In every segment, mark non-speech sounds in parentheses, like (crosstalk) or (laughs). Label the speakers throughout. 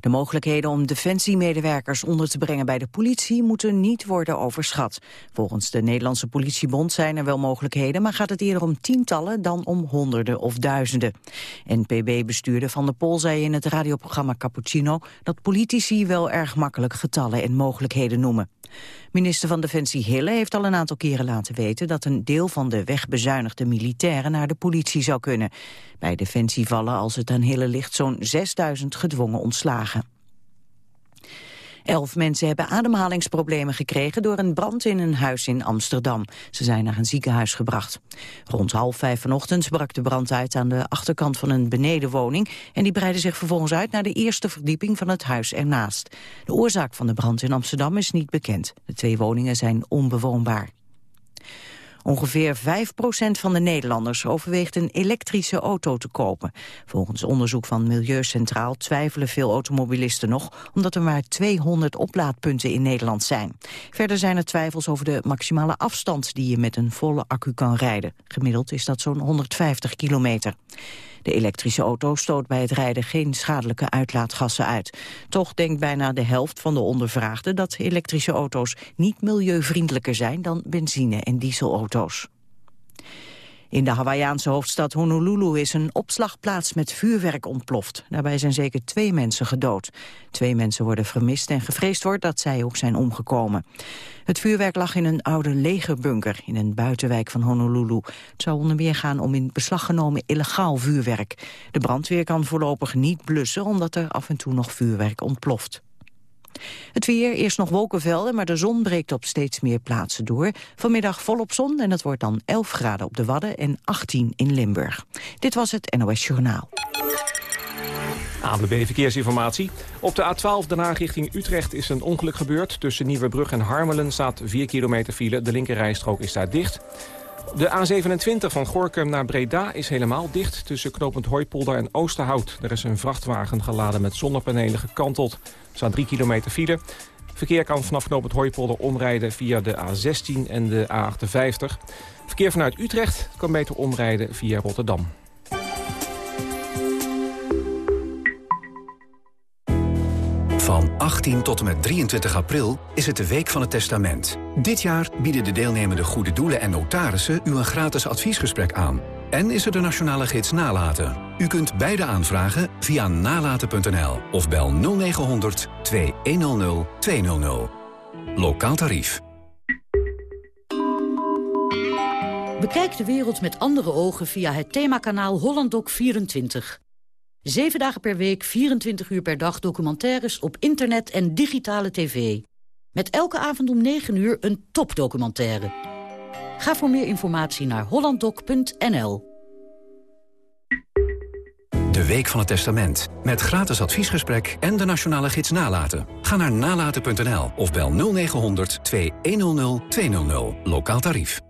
Speaker 1: De mogelijkheden om defensiemedewerkers onder te brengen bij de politie moeten niet worden overschat. Volgens de Nederlandse politiebond zijn er wel mogelijkheden, maar gaat het eerder om tientallen dan om honderden of duizenden. NPB-bestuurder Van der Pol zei in het radioprogramma Cappuccino dat politici wel erg makkelijk getallen en mogelijkheden noemen. Minister van Defensie Hille heeft al een aantal keren laten weten dat een deel van de wegbezuinigde militairen naar de politie zou kunnen. Bij Defensie vallen als het aan Hille ligt zo'n 6000 gedwongen ontslagen. Elf mensen hebben ademhalingsproblemen gekregen door een brand in een huis in Amsterdam. Ze zijn naar een ziekenhuis gebracht. Rond half vijf vanochtend brak de brand uit aan de achterkant van een benedenwoning en die breidde zich vervolgens uit naar de eerste verdieping van het huis ernaast. De oorzaak van de brand in Amsterdam is niet bekend. De twee woningen zijn onbewoonbaar. Ongeveer 5% van de Nederlanders overweegt een elektrische auto te kopen. Volgens onderzoek van Milieucentraal twijfelen veel automobilisten nog... omdat er maar 200 oplaadpunten in Nederland zijn. Verder zijn er twijfels over de maximale afstand die je met een volle accu kan rijden. Gemiddeld is dat zo'n 150 kilometer. De elektrische auto stoot bij het rijden geen schadelijke uitlaatgassen uit. Toch denkt bijna de helft van de ondervraagden dat elektrische auto's niet milieuvriendelijker zijn dan benzine- en dieselauto's. In de Hawaïaanse hoofdstad Honolulu is een opslagplaats met vuurwerk ontploft. Daarbij zijn zeker twee mensen gedood. Twee mensen worden vermist en gevreesd wordt dat zij ook zijn omgekomen. Het vuurwerk lag in een oude legerbunker in een buitenwijk van Honolulu. Het zou onder meer gaan om in beslag genomen illegaal vuurwerk. De brandweer kan voorlopig niet blussen omdat er af en toe nog vuurwerk ontploft. Het weer, eerst nog wolkenvelden, maar de zon breekt op steeds meer plaatsen door. Vanmiddag volop zon en het wordt dan 11 graden op de Wadden en 18 in Limburg. Dit was het NOS Journaal.
Speaker 2: ANWB Verkeersinformatie. Op de A12 Den Haag richting Utrecht is een ongeluk gebeurd. Tussen Nieuwebrug en Harmelen staat 4 kilometer file. De linkerrijstrook is daar dicht. De A27 van Gorkum naar Breda is helemaal dicht... tussen knooppunt Hooipolder en Oosterhout. Er is een vrachtwagen geladen met zonnepanelen gekanteld. Er staan 3 kilometer file. Verkeer kan vanaf knooppunt Hooipolder omrijden via de A16 en de A58. Verkeer vanuit Utrecht kan beter omrijden via Rotterdam.
Speaker 3: 18 tot en met 23 april is het de Week van het Testament. Dit jaar bieden de deelnemende goede doelen en notarissen u een gratis adviesgesprek aan. En is er de nationale gids Nalaten. U kunt beide aanvragen via nalaten.nl of bel 0900 2100 200. Lokaal tarief.
Speaker 4: Bekijk de wereld met andere ogen via het themakanaal HollandDoc24. Zeven dagen per week, 24 uur per dag documentaires op internet en digitale tv. Met elke avond om 9 uur een topdocumentaire. Ga voor meer informatie naar hollanddoc.nl.
Speaker 3: De Week van het Testament. Met gratis adviesgesprek en de nationale gids Nalaten. Ga naar nalaten.nl of bel 0900 2100 200. Lokaal tarief.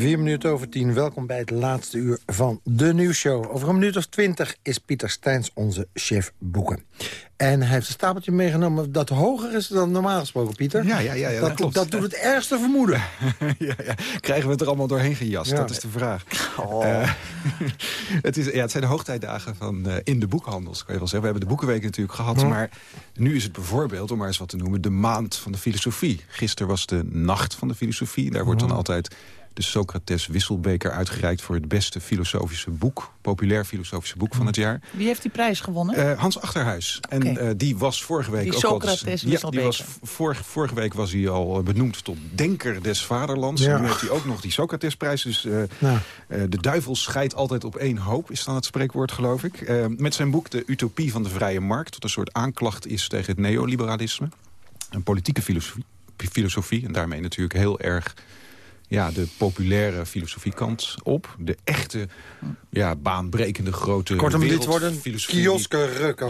Speaker 5: Vier minuten over tien. Welkom bij het laatste uur van de nieuwsshow. Over een minuut of twintig is Pieter Steins onze chef boeken. En hij heeft een stapeltje meegenomen dat hoger is dan normaal gesproken, Pieter.
Speaker 6: Ja, ja, ja, ja dat,
Speaker 5: dat,
Speaker 6: klopt.
Speaker 5: dat doet het ergste vermoeden. (laughs)
Speaker 6: ja, ja. Krijgen we het er allemaal doorheen gejast? Dat is de vraag.
Speaker 5: Oh.
Speaker 6: Uh, (laughs) het, is, ja, het zijn de hoogtijdagen van uh, in de boekhandels, kan je wel zeggen. We hebben de Boekenweek natuurlijk gehad,
Speaker 5: Hm.
Speaker 6: maar nu is het bijvoorbeeld, om maar eens wat te noemen... de maand van de filosofie. Gisteren was de nacht van de filosofie. Daar wordt dan altijd de Socrates Wisselbeker uitgereikt... voor het beste filosofische boek, populair filosofische boek van het jaar.
Speaker 7: Wie heeft die prijs gewonnen?
Speaker 6: Uh, Hans Achterhuis. En uh, die was vorige week
Speaker 7: Die
Speaker 6: ook al...
Speaker 7: Socrates
Speaker 6: Ja, die
Speaker 7: Wisselbeker.
Speaker 6: was vorige, vorige week was hij al eh, benoemd tot denker des vaderlands.
Speaker 5: Ja.
Speaker 6: Nu heeft hij ook nog die Socratesprijs. Dus uh,
Speaker 5: Nou.
Speaker 6: uh, de duivel scheidt altijd op één hoop, is dan het spreekwoord, geloof ik. Uh, met zijn boek De Utopie van de Vrije Markt... wat een soort aanklacht is tegen het neoliberalisme. Een politieke filosofie, filosofie en daarmee natuurlijk heel erg ja, de populaire filosofiekant op. De echte, ja, baanbrekende grote
Speaker 5: Kortom, dit.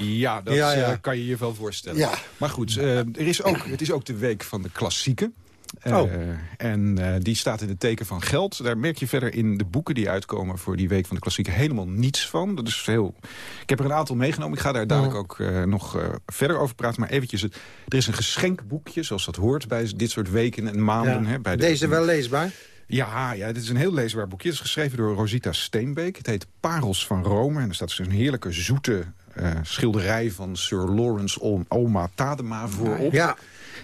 Speaker 6: Ja, dat
Speaker 5: Ja, ja.
Speaker 6: eh, kan je je wel voorstellen.
Speaker 5: Ja.
Speaker 6: Maar goed, eh, er is ook, het is ook de week van de klassieken. Eh,
Speaker 5: Oh.
Speaker 6: En eh, die staat in het teken van geld. Daar merk je verder in de boeken die uitkomen voor die week van de klassieken helemaal niets van. Dat is heel... Ik heb er een aantal meegenomen. Ik ga daar dadelijk ook eh, nog eh, verder over praten. Maar eventjes, het- er is een geschenkboekje, zoals dat hoort bij dit soort weken en maanden.
Speaker 5: Ja.
Speaker 6: Hè, bij de-
Speaker 5: Deze wel leesbaar?
Speaker 6: ja, ja, dit is een heel leesbaar boekje. Het is geschreven door Rosita Steenbeek. Het heet Parels van Rome. En er staat dus een heerlijke zoete eh, schilderij van Sir Lawrence Olma Tadema voorop.
Speaker 5: Ja.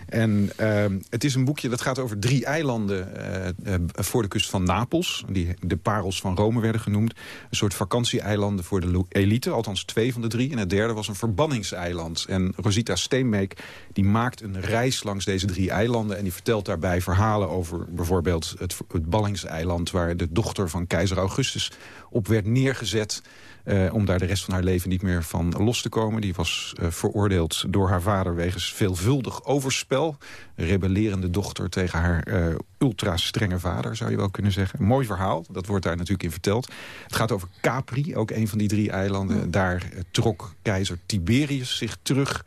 Speaker 6: En ehm, het is een boekje dat gaat over drie eilanden eh, eh, voor de kust van Napels. Die de parels van Rome werden genoemd. Een soort vakantieeilanden voor de elite. Althans twee van de drie. En het derde was een verbanningseiland. En Rosita Steenbeek die maakt een reis langs deze drie eilanden. En die vertelt daarbij verhalen over bijvoorbeeld het, het Ballingseiland... waar de dochter van keizer Augustus op werd neergezet... eh, om daar de rest van haar leven niet meer van los te komen. Die was eh, veroordeeld door haar vader wegens veelvuldig overspel. Rebellerende dochter tegen haar eh, ultra strenge vader, zou je wel kunnen zeggen. Een mooi verhaal, dat wordt daar natuurlijk in verteld. Het gaat over Capri, ook een van die drie eilanden. Daar trok keizer Tiberius zich terug...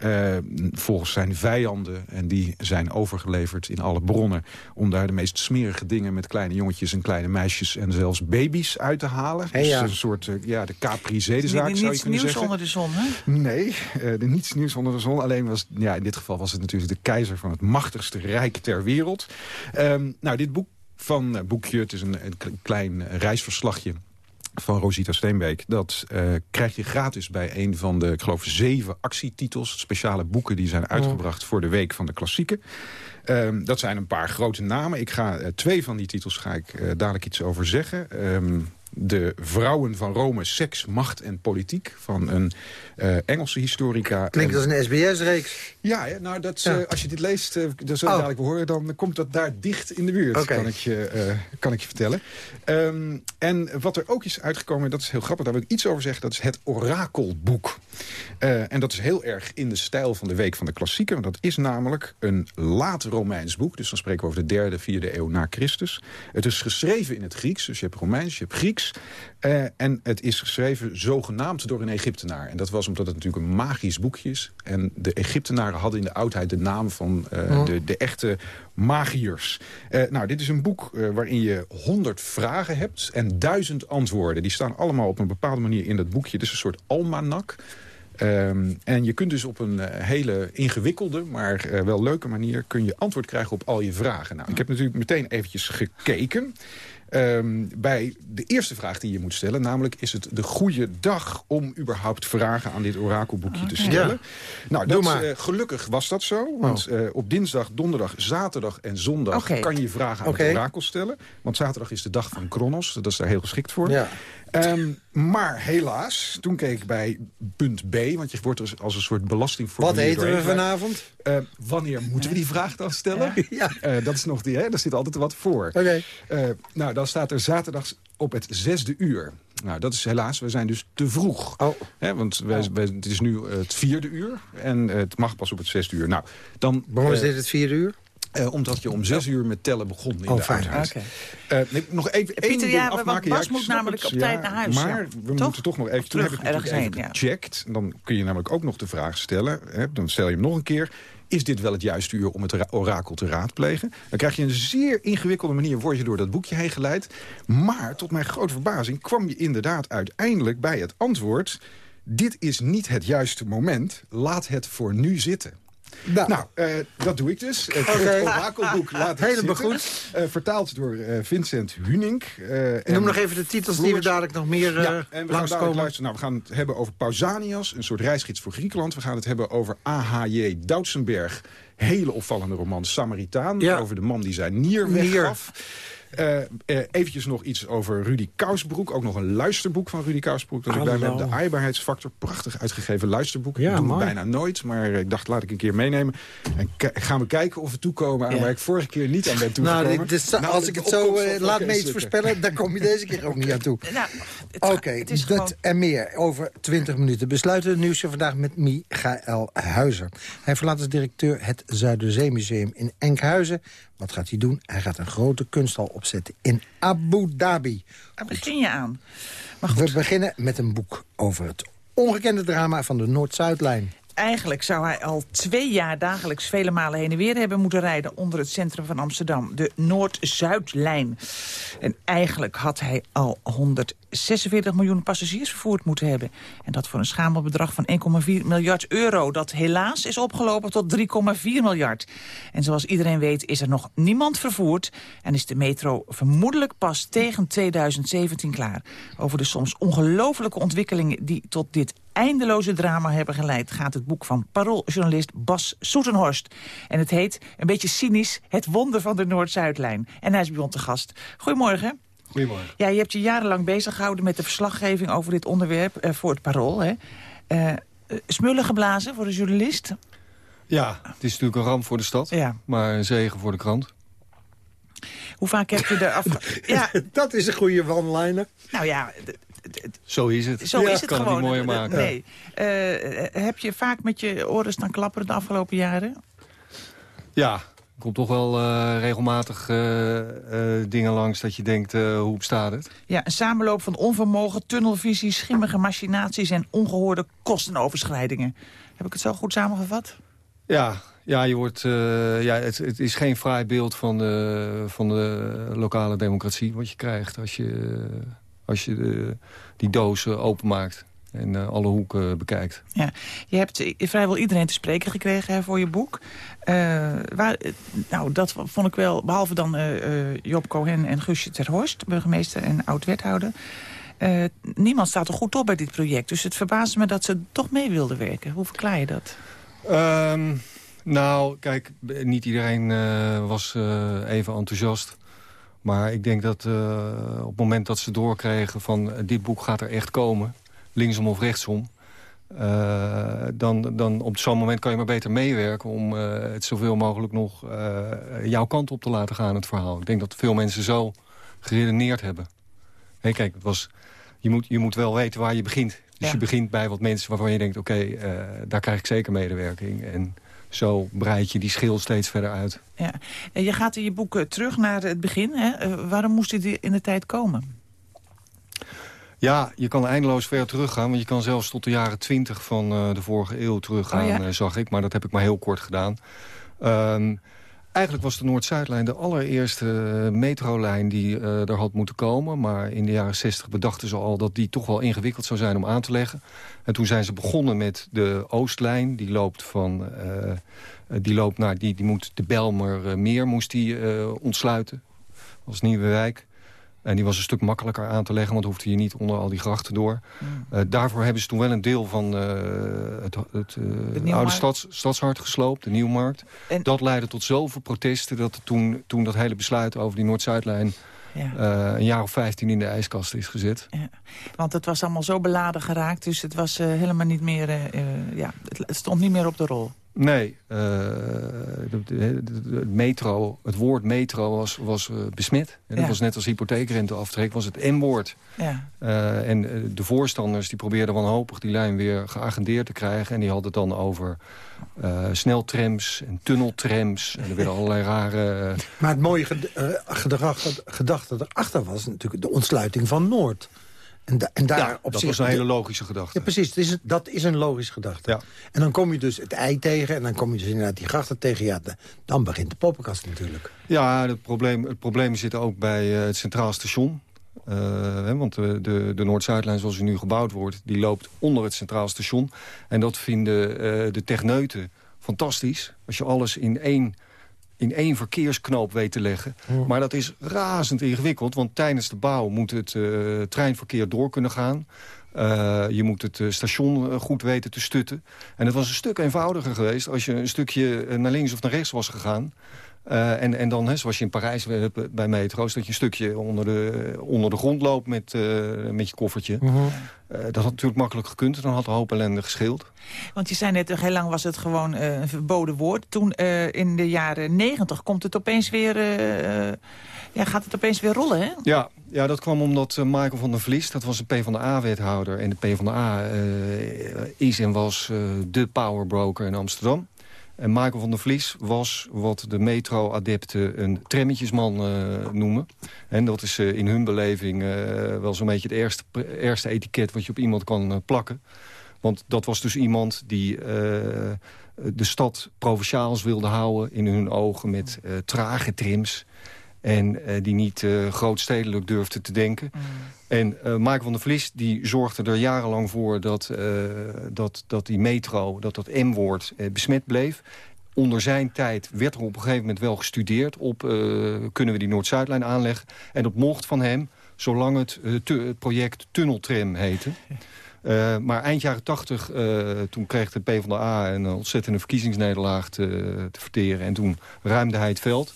Speaker 6: eh, volgens zijn vijanden. En die zijn overgeleverd in alle bronnen... om daar de meest smerige dingen met kleine jongetjes en kleine meisjes... en zelfs baby's uit te halen.
Speaker 5: Hey,
Speaker 6: dus
Speaker 5: ja.
Speaker 6: een soort, eh, ja, de Capri-zedenzaak zou je
Speaker 7: Niets
Speaker 6: kunnen
Speaker 7: nieuws
Speaker 6: zeggen.
Speaker 7: onder de zon, hè?
Speaker 6: Nee, eh, er niets nieuws onder de zon. Alleen was, ja, in dit geval was het natuurlijk de keizer van het machtigste rijk ter wereld. Ehm, nou, dit boek van boekje, het is een, een klein reisverslagje van Rosita Steenbeek. Dat eh, krijg je gratis bij een van de, ik geloof, zeven actietitels. Speciale boeken die zijn uitgebracht voor de Week van de Klassieken. Ehm, dat zijn een paar grote namen. Ik ga, eh, twee van die titels ga ik eh, dadelijk iets over zeggen. Ehm, de Vrouwen van Rome, Seks, Macht en Politiek... van een eh, Engelse historica.
Speaker 5: Klinkt
Speaker 6: En-
Speaker 5: als een SBS-reeks.
Speaker 6: ja, hè, nou, dat,
Speaker 5: Ja.
Speaker 6: eh, als je dit leest, eh, dat zullen we
Speaker 5: Oh.
Speaker 6: dadelijk horen... dan komt dat daar dicht in de buurt, kan, ik je, kan ik je vertellen. Ehm, en wat er ook is uitgekomen, dat is heel grappig... daar wil ik iets over zeggen, dat is het Orakelboek. Eh, en dat is heel erg in de stijl van de Week van de Klassieken... want dat is namelijk een laat Romeins boek. Dus dan spreken we over de derde, vierde eeuw na Christus. Het is geschreven in het Grieks, dus je hebt Romeins, je hebt Grieks... Eh, en het is geschreven zogenaamd door een Egyptenaar. En dat was omdat het natuurlijk een magisch boekje is. En de Egyptenaren hadden in de oudheid de naam van eh, de, de echte magiërs. Nou, dit is een boek waarin je honderd vragen hebt en duizend antwoorden. Die staan allemaal op een bepaalde manier in dat boekje. Het is een soort almanak. Ehm, en je kunt dus op een eh, hele ingewikkelde, maar eh, wel leuke manier... kun je antwoord krijgen op al je vragen. Nou, ik heb natuurlijk meteen eventjes gekeken... Ehm, bij de eerste vraag die je moet stellen. Namelijk, is het de goede dag om überhaupt vragen aan dit orakelboekje te stellen?
Speaker 5: Ja.
Speaker 6: Nou,
Speaker 5: Doe
Speaker 6: dat,
Speaker 5: maar.
Speaker 6: eh, gelukkig was dat zo. Want eh, op dinsdag, donderdag, zaterdag en zondag... Kan je vragen aan
Speaker 5: Oké.
Speaker 6: het orakel stellen. Want zaterdag is de dag van Kronos. Dat is daar heel geschikt voor.
Speaker 5: Ja.
Speaker 6: Ehm, maar helaas, toen keek ik bij punt B... want je wordt er als een soort belastingformulier
Speaker 5: Wat eten we vanavond?
Speaker 6: eh, wanneer moeten we die vraag dan stellen?
Speaker 5: Ja.
Speaker 6: Eh, dat is nog die, hè? Daar zit altijd wat voor.
Speaker 5: Oké.
Speaker 6: Eh, nou, dan staat er zaterdags op het zesde uur. Nou, dat is helaas, we zijn dus te vroeg.
Speaker 5: Oh.
Speaker 6: Hè, want wij, wij- het is nu het vierde uur en het mag pas op het zesde uur. Nou, dan,
Speaker 5: Waarom is
Speaker 6: eh,
Speaker 5: dit het vierde uur?
Speaker 6: Eh, omdat je om zes uur met tellen begon in
Speaker 5: Oh,
Speaker 6: de
Speaker 5: fijn.
Speaker 6: Eh, nee, nog even één
Speaker 7: Pieter,
Speaker 6: ding
Speaker 7: ja,
Speaker 6: afmaken.
Speaker 7: Bas moet namelijk op tijd naar huis,
Speaker 6: Maar
Speaker 7: ja.
Speaker 6: we
Speaker 7: Toch?
Speaker 6: moeten toch nog even... Toen heb
Speaker 7: Terug
Speaker 6: ik natuurlijk
Speaker 7: ergens
Speaker 6: even
Speaker 7: heen, ja.
Speaker 6: gecheckt. Dan kun je namelijk ook nog de vraag stellen. Hè, dan stel je hem nog een keer. Is dit wel het juiste uur om het ra- orakel te raadplegen? Dan krijg je een zeer ingewikkelde manier... word je door dat boekje heen geleid. Maar tot mijn grote verbazing kwam je inderdaad uiteindelijk bij het antwoord... dit is niet het juiste moment. Laat het voor nu zitten.
Speaker 5: Nou,
Speaker 6: Nou, eh, dat doe ik dus. Het,
Speaker 5: Oké.
Speaker 6: het orakelboek laat
Speaker 5: Helemaal goed.
Speaker 6: Eh, vertaald door eh, Vincent Hunink. eh,
Speaker 5: noem nog even de titels die we dadelijk nog meer eh
Speaker 6: ja, en we gaan
Speaker 5: langskomen.
Speaker 6: Nou, we gaan het hebben over Pausanias, een soort reisgids voor Griekenland. We gaan het hebben over A.H.J. Doutsenberg. Hele opvallende roman Samaritaan.
Speaker 5: Ja.
Speaker 6: Over de man die zijn nier
Speaker 5: Nier.
Speaker 6: Uh, uh, eventjes nog iets over Rudy Kousbroek. Ook nog een luisterboek van Rudy Kousbroek. Dat ik bij me heb. De aaibaarheidsfactor. Prachtig uitgegeven luisterboek. Ja, ik doe het bijna nooit. Maar ik dacht, laat ik een keer meenemen. En gaan we kijken of we toekomen aan waar ik vorige keer niet aan ben toegekomen.
Speaker 5: Nou, dit, nou als ik het zo laat me iets voorspellen... dan kom je deze keer ook niet aan toe. (laughs) Nou, Oké, okay, dat gewoon... en meer over 20 minuten. Besluiten het nieuwsje vandaag met Michael Huizer. Hij verlaat als directeur het Zuiderzeemuseum in Enkhuizen. Wat gaat hij doen? Hij gaat een grote kunsthal opzetten in Abu Dhabi.
Speaker 7: Daar begin je aan.
Speaker 5: Maar We beginnen met een boek over het ongekende drama van de Noord-Zuidlijn.
Speaker 7: Eigenlijk zou hij al twee jaar dagelijks vele malen heen en weer hebben moeten rijden onder het centrum van Amsterdam. De Noord-Zuidlijn. En eigenlijk had hij al 146 miljoen passagiers vervoerd moeten hebben. En dat voor een schamel bedrag van 1,4 miljard euro. Dat helaas is opgelopen tot 3,4 miljard. En zoals iedereen weet is er nog niemand vervoerd. En is de metro vermoedelijk pas tegen 2017 klaar. Over de soms ongelofelijke ontwikkelingen die tot dit eindeloze drama hebben geleid... gaat het boek van parooljournalist Bas Soetenhorst. En het heet, een beetje cynisch, Het wonder van de Noord-Zuidlijn. En hij is bij ons te gast. Goedemorgen.
Speaker 8: Goedemorgen.
Speaker 7: Ja, je hebt je jarenlang bezig gehouden met de verslaggeving over dit onderwerp uh, voor het parool. Hè? Uh, smullen geblazen voor de journalist?
Speaker 8: Ja, het is natuurlijk een ramp voor de stad, ja. maar een zegen voor de krant.
Speaker 7: Hoe vaak heb je er af... (laughs)
Speaker 5: ja. Dat is een goede one-liner.
Speaker 7: Nou ja,
Speaker 8: zo is het.
Speaker 7: Zo is het
Speaker 8: kan
Speaker 7: gewoon.
Speaker 8: Het niet mooier maken.
Speaker 7: Nee. Uh, heb je vaak met je oren staan klapperen de afgelopen jaren?
Speaker 8: Ja, er komt toch wel uh, regelmatig uh, dingen langs dat je denkt, hoe bestaat het?
Speaker 7: Ja, een samenloop van onvermogen, tunnelvisie, schimmige machinaties... en ongehoorde kostenoverschrijdingen. Heb ik het zo goed samengevat?
Speaker 8: Ja, ja, je wordt, ja het, het, is geen fraai beeld van de, van de lokale democratie wat je krijgt als je als je de, die doos openmaakt en uh, alle hoeken bekijkt.
Speaker 7: Ja, je hebt vrijwel iedereen te spreken gekregen hè, voor je boek. Uh, waar, nou, dat vond ik wel, behalve dan uh, Job Cohen en Guusje Terhorst, burgemeester en oud-wethouder. niemand staat er goed op bij dit project. Dus het verbaasde me dat ze toch mee wilden werken. Hoe verklaar je dat?
Speaker 8: Um, nou, kijk, niet iedereen was even enthousiast. Maar ik denk dat uh, op het moment dat ze doorkregen van... Uh, dit boek gaat er echt komen, linksom of rechtsom... Uh, dan, dan op zo'n moment kan je maar beter meewerken... om het zoveel mogelijk nog jouw kant op te laten gaan, het verhaal. Ik denk dat veel mensen zo geredeneerd hebben. Hey, kijk, het was, je, moet, je moet wel weten waar je begint. Dus je begint bij wat mensen waarvan je denkt... oké, daar krijg ik zeker medewerking. En zo breid je die schil steeds verder uit.
Speaker 7: Ja. En je gaat in je boek terug naar het begin. Hè? Eh, waarom moest dit in de tijd komen?
Speaker 8: Ja, je kan eindeloos ver teruggaan. Want je kan zelfs tot de jaren twintig van uh, de vorige eeuw teruggaan, oh ja? zag ik. Maar dat heb ik maar heel kort gedaan. Um, Eigenlijk was de Noord-Zuidlijn de allereerste metrolijn die uh, er had moeten komen. Maar in de jaren 60 bedachten ze al dat die toch wel ingewikkeld zou zijn om aan te leggen. En toen zijn ze begonnen met de Oostlijn. Die loopt, van, uh, die loopt naar, die, die moet de Belmermeer moest die, ontsluiten. Als Nieuwe Wijk. En die was een stuk makkelijker aan te leggen, want hoefde je niet onder al die grachten door. Hmm. Uh, daarvoor hebben ze toen wel een deel van uh, het, het uh, oude stads, stadshart gesloopt, de Nieuwmarkt. En... Dat leidde tot zoveel protesten dat toen, toen dat hele besluit over die Noord-Zuidlijn... Ja. een jaar of vijftien in de ijskast is gezet. Ja.
Speaker 7: Want het was allemaal zo beladen geraakt, dus het was helemaal niet meer... ja, het stond niet meer op de rol.
Speaker 8: Nee, uh, de, de, de, metro, het woord metro was, was uh, besmet. En dat was net als hypotheekrenteaftrek, was het N-woord. Ja. Uh, en de voorstanders die probeerden wanhopig die lijn weer geagendeerd te krijgen. En die hadden het dan over sneltrams en tunneltrams. En er werden allerlei rare...
Speaker 5: Maar het mooie gedachte erachter was natuurlijk de ontsluiting van Noord.
Speaker 8: En, en daar ja, op dat was een hele logische gedachte.
Speaker 5: Ja, precies. is, dat is een logische gedachte. Ja. En dan kom je dus het ei tegen en dan kom je dus inderdaad die grachten tegen. Ja, dan begint de poppenkast natuurlijk.
Speaker 8: Ja, het probleem, het probleem zit ook bij uh, het Centraal Station. Uh, want de, de, de Noord-Zuidlijn zoals die nu gebouwd wordt... die loopt onder het Centraal Station. En dat vinden uh, de techneuten fantastisch. Als je alles in één in één verkeersknoop weet te leggen. Maar dat is razend ingewikkeld, want tijdens de bouw moet het uh, treinverkeer door kunnen gaan. je moet het station goed weten te stutten. En het was een stuk eenvoudiger geweest als je een stukje naar links of naar rechts was gegaan. Uh, en, en dan, hè, zoals je in Parijs bij metro's... dat je een stukje onder de, onder de grond loopt met, uh, met je koffertje. Uh -huh. dat had natuurlijk makkelijk gekund. Dan had een hoop ellende gescheeld.
Speaker 7: Want je zei net, heel lang was het gewoon een verboden woord. Toen in de jaren negentig komt het opeens weer... ja, gaat het opeens weer rollen, hè?
Speaker 8: Ja, ja, dat kwam omdat Michael van der Vlies, dat was een PvdA-wethouder... en de PvdA is en was de powerbroker in Amsterdam. En Michael van der Vlies was wat de metro-adepten een trammetjesman uh, noemen. En dat is uh, in hun beleving uh, wel zo'n beetje het eerste, eerste etiket wat je op iemand kan plakken. Want dat was dus iemand die de stad provinciaals wilde houden in hun ogen met trage trims. En die niet grootstedelijk durfde te denken. Mm. En uh, Mark van der Vlies die zorgde er jarenlang voor dat, uh, dat, dat die metro, dat dat M-woord uh, besmet bleef. Onder zijn tijd werd er op een gegeven moment wel gestudeerd op kunnen we die Noord-Zuidlijn aanleggen. En dat mocht van hem, zolang het, het project Tunneltram heette. Uh, (laughs) maar eind jaren tachtig, uh, toen kreeg de PvdA een ontzettende verkiezingsnederlaag te, te verteren. En toen ruimde hij het veld.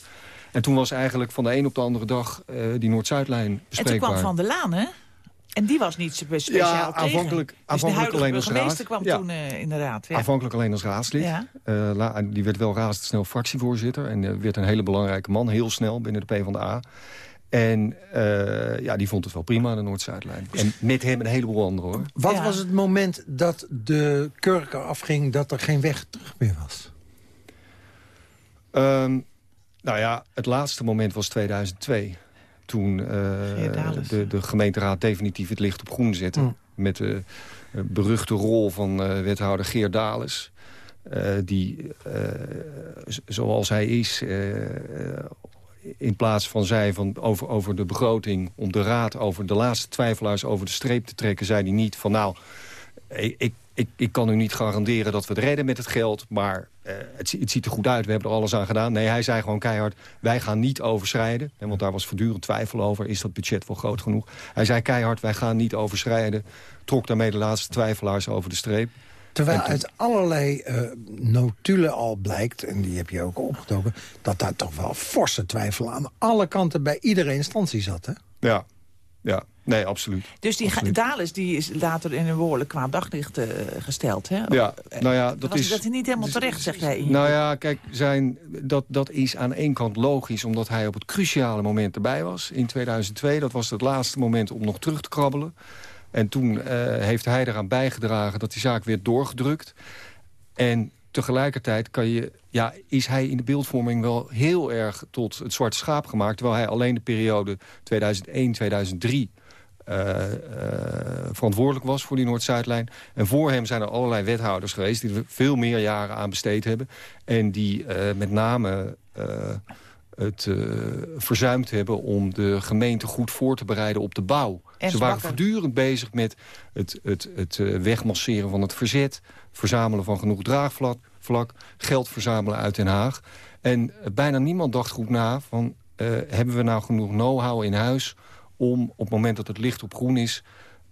Speaker 8: En toen was eigenlijk van de een op de andere dag uh, die Noord-Zuidlijn bespreekbaar.
Speaker 7: En toen kwam Van der Laan, hè? En die was niet speciaal
Speaker 8: ja, aanvankelijk,
Speaker 7: tegen.
Speaker 8: aanvankelijk
Speaker 7: dus
Speaker 8: alleen als
Speaker 7: raad. kwam ja. toen uh, in de raad. Ja.
Speaker 8: Aanvankelijk alleen als raadslid. Ja. Uh, die werd wel razendsnel fractievoorzitter. En uh, werd een hele belangrijke man, heel snel binnen de PvdA. En ja, die vond het wel prima, de Noord-Zuidlijn. En met hem een heleboel anderen, hoor.
Speaker 5: Wat ja. was het moment dat de kurk afging... dat er geen weg terug meer was?
Speaker 8: Um, nou ja, het laatste moment was 2002. Toen uh, de, de, gemeenteraad definitief het licht op groen zette. Mm. Met de uh, beruchte rol van uh, wethouder Geert Dales. die, zoals hij is, in plaats van zei van over, over de begroting... om de raad over de laatste twijfelaars over de streep te trekken... zei hij niet van nou, ik, ik, ik kan u niet garanderen dat we het redden met het geld... maar uh, het, het, ziet er goed uit, we hebben er alles aan gedaan. Nee, hij zei gewoon keihard, wij gaan niet overschrijden. En want daar was voortdurend twijfel over, is dat budget wel groot genoeg? Hij zei keihard, wij gaan niet overschrijden. Trok daarmee de laatste twijfelaars over de streep.
Speaker 5: Terwijl uit allerlei uh, notulen al blijkt, en die heb je ook opgetoken... dat daar toch wel forse twijfel aan alle kanten bij iedere instantie zat, hè?
Speaker 8: Ja, ja. Nee, absoluut.
Speaker 7: Dus die
Speaker 8: absoluut.
Speaker 7: Dalis die is later in een behoorlijk kwaad daglicht uh, gesteld, hè?
Speaker 8: Ja, nou ja, dat
Speaker 7: Was
Speaker 8: is...
Speaker 7: dat niet helemaal terecht, zeg jij? In
Speaker 8: nou ja, kijk, zijn, dat, dat is aan één kant logisch... omdat hij op het cruciale moment erbij was in 2002. Dat was het laatste moment om nog terug te krabbelen. En toen uh, heeft hij eraan bijgedragen dat die zaak werd doorgedrukt. En tegelijkertijd kan je, ja, is hij in de beeldvorming wel heel erg tot het zwarte schaap gemaakt... terwijl hij alleen de periode 2001-2003 uh, uh, verantwoordelijk was voor die Noord-Zuidlijn. En voor hem zijn er allerlei wethouders geweest... die er veel meer jaren aan besteed hebben. En die uh, met name het verzuimd hebben om de gemeente goed voor te bereiden op de bouw.
Speaker 7: En
Speaker 8: Ze waren voortdurend bezig met het, het, het wegmasseren van het verzet... verzamelen van genoeg draagvlak, vlak, geld verzamelen uit Den Haag. En bijna niemand dacht goed na van... hebben we nou genoeg know-how in huis om op het moment dat het licht op groen is...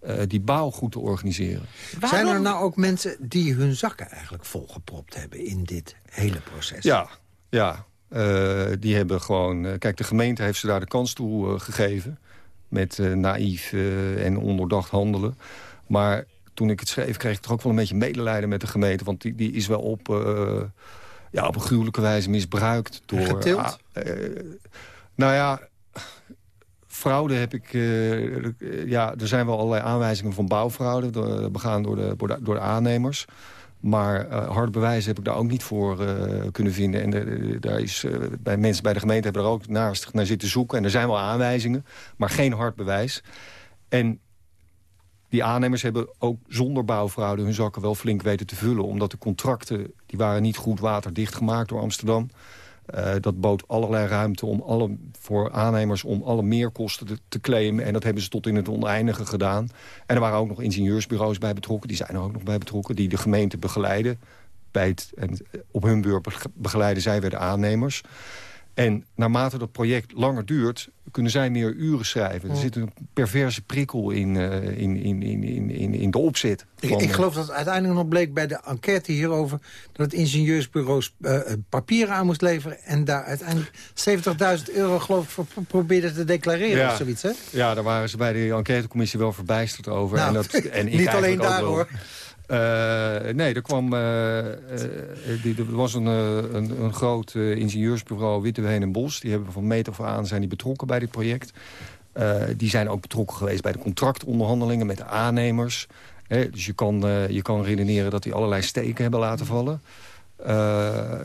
Speaker 8: Uh, die bouw goed te organiseren.
Speaker 5: Waarom? Zijn er nou ook mensen die hun zakken eigenlijk volgepropt hebben... in dit hele proces?
Speaker 8: Ja, ja. Uh, die hebben gewoon... Uh, kijk, de gemeente heeft ze daar de kans toe gegeven... met naïef en ondoordacht handelen. Maar toen ik het schreef, kreeg ik toch ook wel een beetje medelijden met de gemeente. Want die, die is wel op, ja, op een gruwelijke wijze misbruikt. Door,
Speaker 5: Getild?
Speaker 8: nou ja, Fraude heb ik... Ja, er zijn wel allerlei aanwijzingen van bouwfraude... Door, begaan door de, door de, aannemers. Maar uh, harde bewijzen heb ik daar ook niet voor uh, kunnen vinden. En de, daar is, bij mensen bij de gemeente hebben er ook naast naar zitten zoeken. En er zijn wel aanwijzingen, maar geen hard bewijs. En die aannemers hebben ook zonder bouwfraude hun zakken wel flink weten te vullen. Omdat de contracten, die waren niet goed waterdicht gemaakt door Amsterdam. Uh, dat bood allerlei ruimte om alle, voor aannemers om alle meerkosten te, te, claimen. En dat hebben ze tot in het oneindige gedaan. En er waren ook nog ingenieursbureaus bij betrokken. Die zijn er ook nog bij betrokken. Die de gemeente begeleiden. Bij het, en op hun beurt begeleiden zij weer de aannemers. En naarmate dat project langer duurt, kunnen zij meer uren schrijven. Er zit een perverse prikkel in, uh, in, in, in, in, in de opzet.
Speaker 5: ik, ik, eh, geloof dat het uiteindelijk nog bleek bij de enquête hierover... dat het ingenieursbureau uh, papieren aan moest leveren... en daar uiteindelijk 70.000 euro geloof ik voor probeerde te declareren ja. of zoiets. Hè?
Speaker 8: Ja, daar waren ze bij de enquêtecommissie wel verbijsterd over.
Speaker 5: Nou,
Speaker 8: en
Speaker 5: dat, en (laughs) niet alleen daar hoor.
Speaker 8: Uh, nee, er kwam. Uh, die, er was een, een, een groot ingenieursbureau, Witteween en Bos. Die hebben van meet af aan zijn die betrokken bij dit project. die zijn ook betrokken geweest bij de contractonderhandelingen met de aannemers. dus je kan, je kan redeneren dat die allerlei steken hebben laten vallen.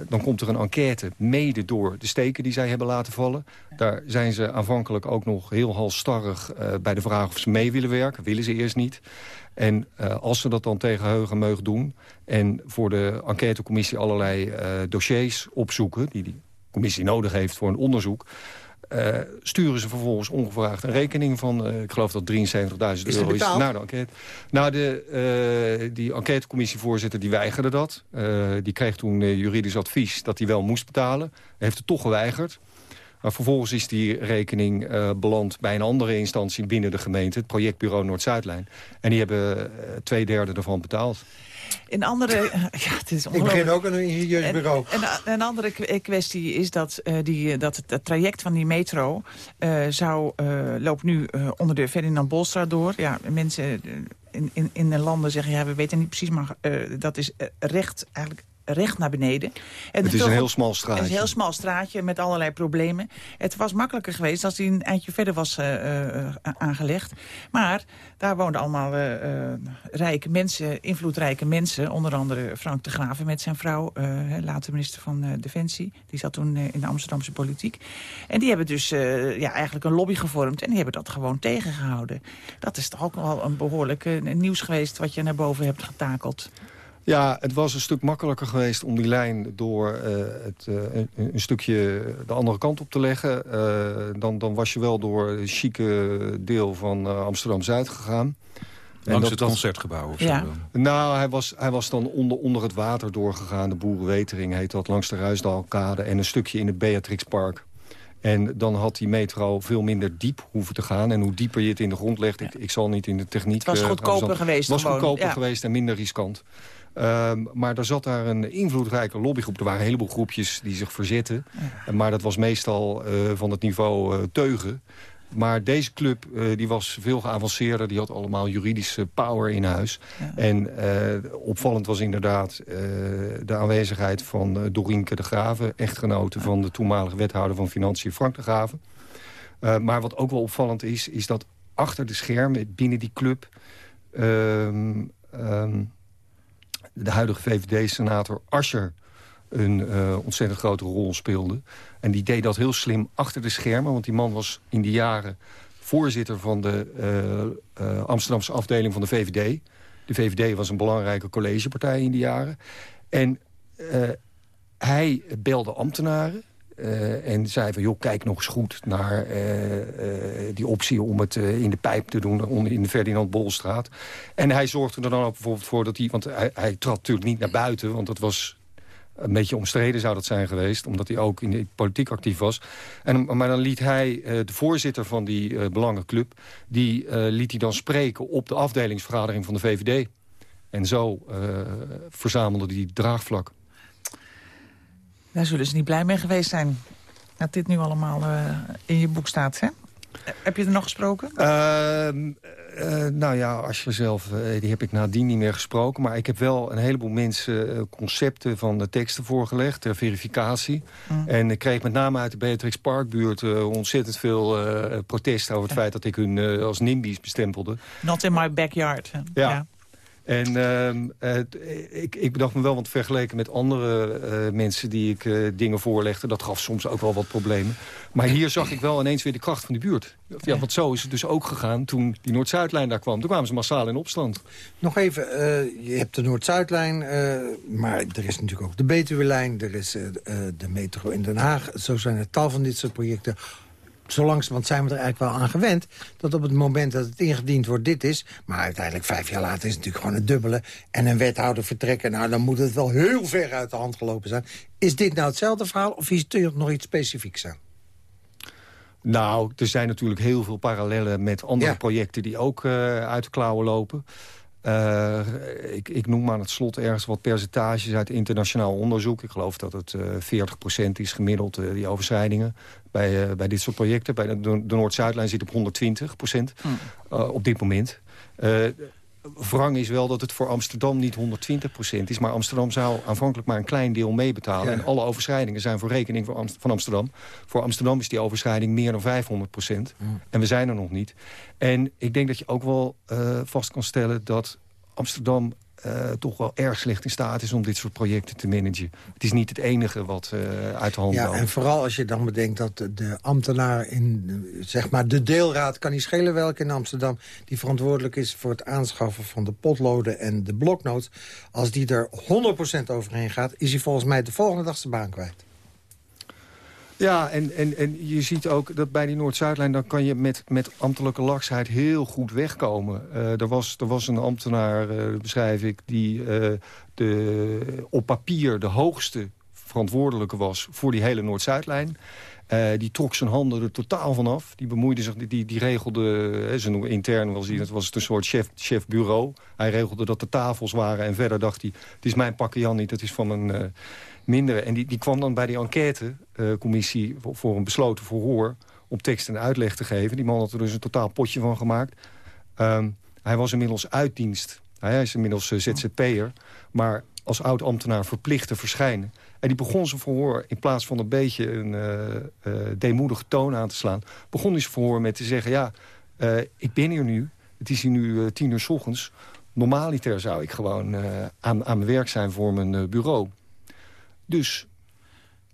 Speaker 8: dan komt er een enquête, mede door de steken die zij hebben laten vallen. Daar zijn ze aanvankelijk ook nog heel halstarrig bij de vraag of ze mee willen werken. Willen ze eerst niet. En uh, als ze dat dan tegen heug en meug doen... en voor de enquêtecommissie allerlei uh, dossiers opzoeken... die die commissie nodig heeft voor een onderzoek... Uh, sturen ze vervolgens ongevraagd een rekening van... ik geloof dat 73.000 euro is naar de enquête. Nou, de, die enquêtecommisievoorzitter die weigerde dat. die kreeg toen juridisch advies dat hij wel moest betalen. Heeft het toch geweigerd. Maar vervolgens is die rekening uh, beland bij een andere instantie binnen de gemeente. Het projectbureau Noord-Zuidlijn. En die hebben uh, twee derde ervan betaald.
Speaker 7: Een andere, ja, het is
Speaker 5: Ik begin ook aan een ingenieursbureau.
Speaker 7: En, en, een andere kwestie is dat, uh, die, dat het, traject van die metro uh, zou, uh, loopt nu onder de Ferdinand Bolstraat door. Ja, mensen in, in, in de landen zeggen, ja, we weten niet precies, maar dat is recht eigenlijk recht naar beneden.
Speaker 8: En het is een heel smal straatje.
Speaker 7: Een heel smal straatje met allerlei problemen. Het was makkelijker geweest als hij een eindje verder was uh, uh, aangelegd. Maar daar woonden allemaal uh, rijke mensen, invloedrijke mensen. Onder andere Frank de Graven met zijn vrouw, later minister van Defensie. Die zat toen in de Amsterdamse politiek. En die hebben dus ja, eigenlijk een lobby gevormd. En die hebben dat gewoon tegengehouden. Dat is toch ook wel een behoorlijk nieuws geweest wat je naar boven hebt getakeld.
Speaker 8: Ja, het was een stuk makkelijker geweest om die lijn door uh, het, uh, een, een, stukje de andere kant op te leggen. Uh, dan, dan was je wel door het chique deel van Amsterdam-Zuid gegaan.
Speaker 6: Langs dat, het concertgebouw of ja.
Speaker 8: Nou, hij was, hij was dan onder, onder het water doorgegaan. De Boerenwetering heet dat, langs de Ruisdalkade... en een stukje in het Beatrixpark. En dan had die metro veel minder diep hoeven te gaan. En hoe dieper je het in de grond legt, ik, ik zal niet in de techniek...
Speaker 7: Het was goedkoper geweest.
Speaker 8: Het was goedkoper geweest en minder riskant. Ehm, maar er zat daar een invloedrijke lobbygroep. Er waren een heleboel groepjes die zich verzetten. Maar dat was meestal uh, van het niveau uh, teugen. Maar deze club uh, die was veel geavanceerder. Die had allemaal juridische power in huis. En opvallend was inderdaad de aanwezigheid van Dorienke de Graven... echtgenote van de toenmalige wethouder van Financiën Frank de Graven. maar wat ook wel opvallend is, is dat achter de schermen binnen die club... Um, de huidige VVD-senator Ascher een uh, ontzettend grote rol speelde. En die deed dat heel slim achter de schermen. Want die man was in die jaren voorzitter van de uh, uh, Amsterdamse afdeling van de VVD. De VVD was een belangrijke collegepartij in die jaren. En hij belde ambtenaren. Uh, en zei van, joh, kijk nog eens goed naar uh, uh, die optie om het in de pijp te doen in de Ferdinand Bolstraat. En hij zorgde er dan ook bijvoorbeeld voor dat hij, want hij, hij trad natuurlijk niet naar buiten, want dat was een beetje omstreden zou dat zijn geweest, omdat hij ook in de politiek actief was. En, maar dan liet hij, de voorzitter van die belangenclub, die liet hij dan spreken op de afdelingsvergadering van de VVD. En zo verzamelde hij draagvlak.
Speaker 7: Daar zullen ze niet blij mee geweest zijn. Dat dit nu allemaal uh, in je boek staat, hè? Heb je er nog gesproken?
Speaker 8: Uh, uh, nou ja, als je zelf, die heb ik nadien niet meer gesproken. Maar ik heb wel een heleboel mensen concepten van de teksten voorgelegd ter verificatie. Mm. En ik kreeg met name uit de Beatrix Parkbuurt ontzettend veel protest over het feit dat ik hun als NIMBY's bestempelde.
Speaker 7: Not in my backyard.
Speaker 8: ja. En uh, ik, ik bedacht me wel, want vergeleken met andere uh, mensen die ik uh, dingen voorlegde... dat gaf soms ook wel wat problemen. Maar hier zag ik wel ineens weer de kracht van de buurt. Ja, want zo is het dus ook gegaan toen die Noord-Zuidlijn daar kwam. Toen kwamen ze massaal in opstand.
Speaker 5: Nog even, je hebt de Noord-Zuidlijn, maar er is natuurlijk ook de Betuwe-lijn... er is de metro in Den Haag. Zo zijn er tal van dit soort projecten zo langzamerhand zijn we er eigenlijk wel aan gewend... dat op het moment dat het ingediend wordt dit is... maar uiteindelijk vijf jaar later is het natuurlijk gewoon het dubbele... en een wethouder vertrekken, nou dan moet het wel heel ver uit de hand gelopen zijn. Is dit nou hetzelfde verhaal of is er nog iets specifieks aan?
Speaker 8: Nou, er zijn natuurlijk heel veel parallellen met andere projecten... die ook uh, uit de klauwen lopen. Uh, ik, ik, noem aan het slot ergens wat percentages uit internationaal onderzoek. Ik geloof dat het uh, eh, 40% is gemiddeld, uh, die overschrijdingen. Bij, bij dit soort projecten. Bij de, de Noord-Zuidlijn zit op 120% mm. op dit moment wrang is wel dat het voor Amsterdam niet 120% is. Maar Amsterdam zou aanvankelijk maar een klein deel meebetalen. En alle overschrijdingen zijn voor rekening van Amsterdam. Voor Amsterdam is die overschrijding meer dan 500%. En we zijn er nog niet. En ik denk dat je ook wel uh, vast kan stellen dat Amsterdam uh, toch wel erg slecht in staat is om dit soort projecten te managen. Het is niet het enige wat uh, uit de hand
Speaker 5: ja, En vooral als je dan bedenkt dat de ambtenaar in zeg maar de deelraad... kan niet schelen welke in Amsterdam... die verantwoordelijk is voor het aanschaffen van de potloden en de bloknoot... als die er 100% overheen gaat... is hij volgens mij de volgende dag zijn baan kwijt.
Speaker 8: Ja, en, en, en je ziet ook dat bij die Noord-Zuidlijn... dan kan je met, met ambtelijke laksheid heel goed wegkomen. Uh, er, was, er was een ambtenaar, uh, beschrijf ik, die uh, de, op papier de hoogste verantwoordelijke was... voor die hele Noord-Zuidlijn. die trok zijn handen er totaal vanaf. Die bemoeide zich, die, die regelde, ze noemen intern zien, het was een soort chef, chef bureau. Hij regelde dat de tafels waren en verder dacht hij, het is mijn pakken Jan niet, het is van een minderen. En die, die kwam dan bij die enquêtecommissie voor, voor, een besloten verhoor... om tekst en uitleg te geven. Die man had er dus een totaal potje van gemaakt. Um, hij was inmiddels uitdienst. Hij is inmiddels uh, ZZP'er. Maar als oud-ambtenaar verplicht te verschijnen. En die begon zijn verhoor, in plaats van een beetje een uh, deemoedige toon aan te slaan... begon hij zijn verhoor met te zeggen... ja, ik ben hier nu, het is hier nu tien uur s ochtends... Normaliter zou ik gewoon aan, aan mijn werk zijn voor mijn bureau. Dus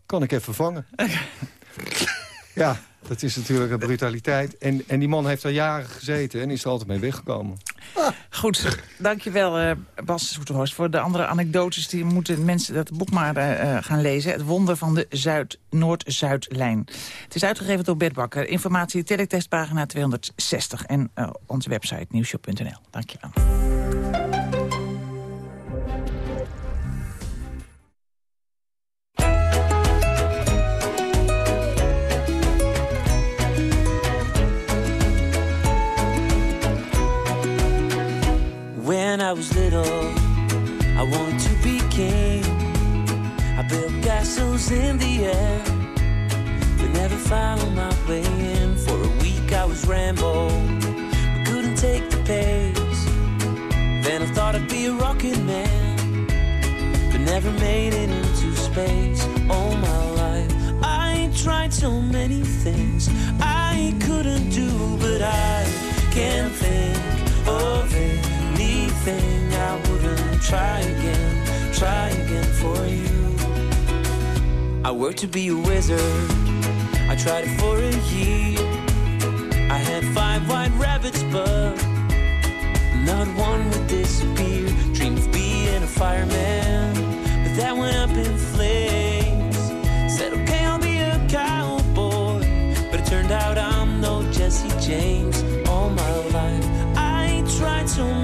Speaker 8: kan ik even vangen. (laughs) ja, dat is natuurlijk een brutaliteit. En, en die man heeft daar jaren gezeten en is er altijd mee weggekomen.
Speaker 9: Goed, dankjewel uh, Bas Soeterhorst. Voor de andere anekdotes die moeten mensen dat boek maar uh, gaan lezen. Het wonder van de Zuid Noord-Zuidlijn. Het is uitgegeven door Bert Bakker. Informatie teletextpagina 260 en uh, onze website nieuwshop.nl. Dankjewel. Built in the air, but never found my way in. For a week I was Rambo, but couldn't take the pace. Then I thought I'd be a rocket man, but never made it into space. All my life I tried so many things I couldn't do, but I can't think of anything, I wouldn't try again, try again for you. I worked to be a wizard, I tried it for a year. I had five white rabbits, but not one would disappear. Dreamed of being a fireman, but that went up in flames. Said, okay, I'll be a cowboy, but it turned out I'm no Jesse James all my life. I tried so many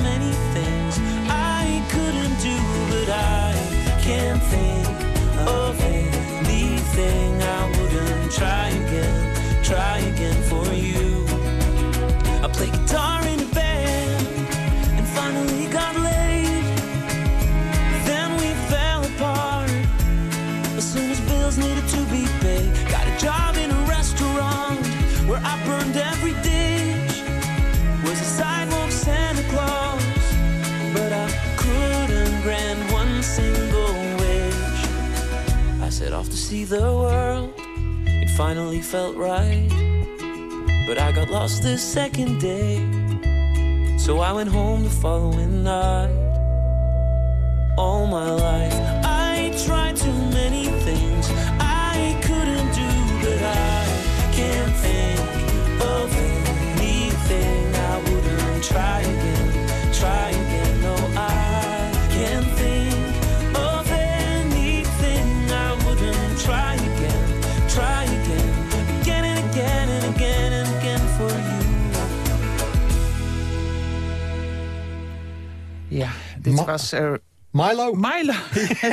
Speaker 9: try again, try again for you. I play guitar in a band and finally got laid. Then we fell apart as soon as bills needed to be paid. Got a job in a restaurant where I burned every dish. Was a sidewalk Santa Claus, but I couldn't grant one single wish. I set off to see the world. Finally felt right. But I got lost the second day. So I went home the following night. All my life,
Speaker 7: was...
Speaker 5: Milo?
Speaker 7: Milo.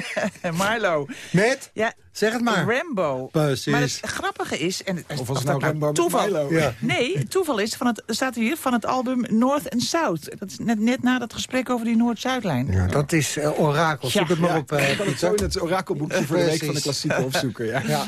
Speaker 7: (laughs) Milo.
Speaker 5: Met?
Speaker 7: Ja,
Speaker 5: Zeg het maar.
Speaker 7: Rambo.
Speaker 5: Precies.
Speaker 7: Maar het grappige is... En,
Speaker 6: Of was het
Speaker 7: dat
Speaker 6: nou Rambo
Speaker 7: toeval?
Speaker 6: Milo?
Speaker 5: Ja.
Speaker 7: Nee, toeval is, van het, er staat hier, van het album North and South. Dat is net, net na dat gesprek over die Noord-Zuidlijn.
Speaker 5: Ja, dat is uh, orakel. Zoek
Speaker 7: Ja.
Speaker 5: het maar op, eh,
Speaker 6: Ik kan het zo in het orakelboekje voor de week van de klassieken opzoeken. Ja. (laughs)
Speaker 5: Ja.